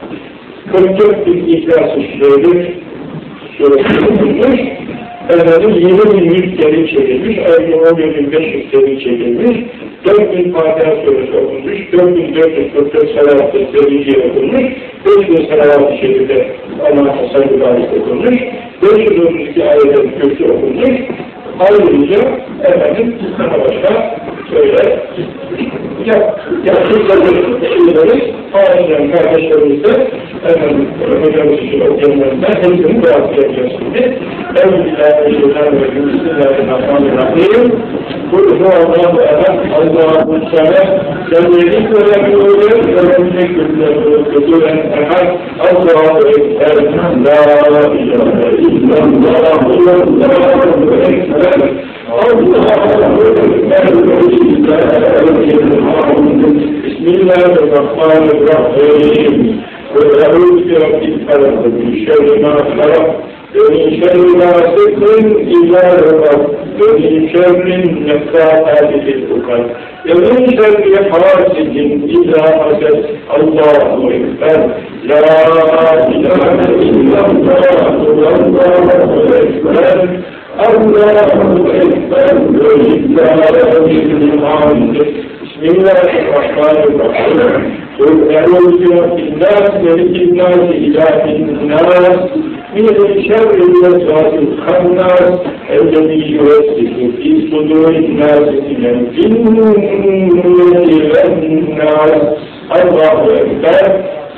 44 bin İhlas-ı Şerif suresi bulunmuş. Efendim 20 bin yüz kere çekilmiş, ayrıca 11 bin 500 kere çekilmiş, 4 bin Fatiha suresi okunmuş, 4 bin 444 salavat-ı seviciye okunmuş, 5 bin salavat-ı şerife Allah'a saygı dahi okunmuş, 532 ayet-i kökü okunmuş, ayrıca efendim daha başka şöyle yap, yaptıkları şeyleri paylaşan kardeşlerimizle efendim, hocamız için okuyanlarından hepsini dağıtacağız şimdi. Euzubillahimineşşeytanirracim. Bismillahirrahmanirrahim. Kul huvallahu ehad, Allahu samet, lemyelik ve lem yekun lehu kufuven ehad. Allahu ekber. La ilahe illallah. Allahu ekber. بسم الله الرحمن الرحيم قل أعوذ برب الفلق من شر ما خلق ومن شر غاسق إذا وقب ومن شر النفاثات في العقد ومن شر حاسد إذا حسد الله أكبر لا إله إلا الله الله أكبر بسم الله الرحمن الرحيم قل أعوذ برب الناس ملك الناس إله الناس من شر الوسواس الخناس الذي يوسوس في صدور الناس من الجنة والناس الله أكبر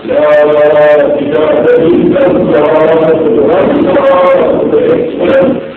لا إله إلا الله أكبر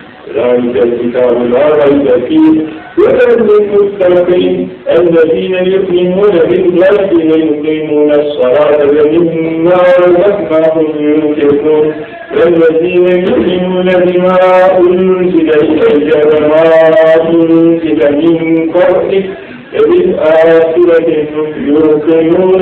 ذلك الكتاب لا ريب فيه. هدى للمتقين الذين يؤمنون بالله ويقيمون الصلاة ومما رزقناهم ينفقون. والذين يؤمنون بما أنزل إليك وما أنزل من قبلك. وبالآخرة هم يوقنون.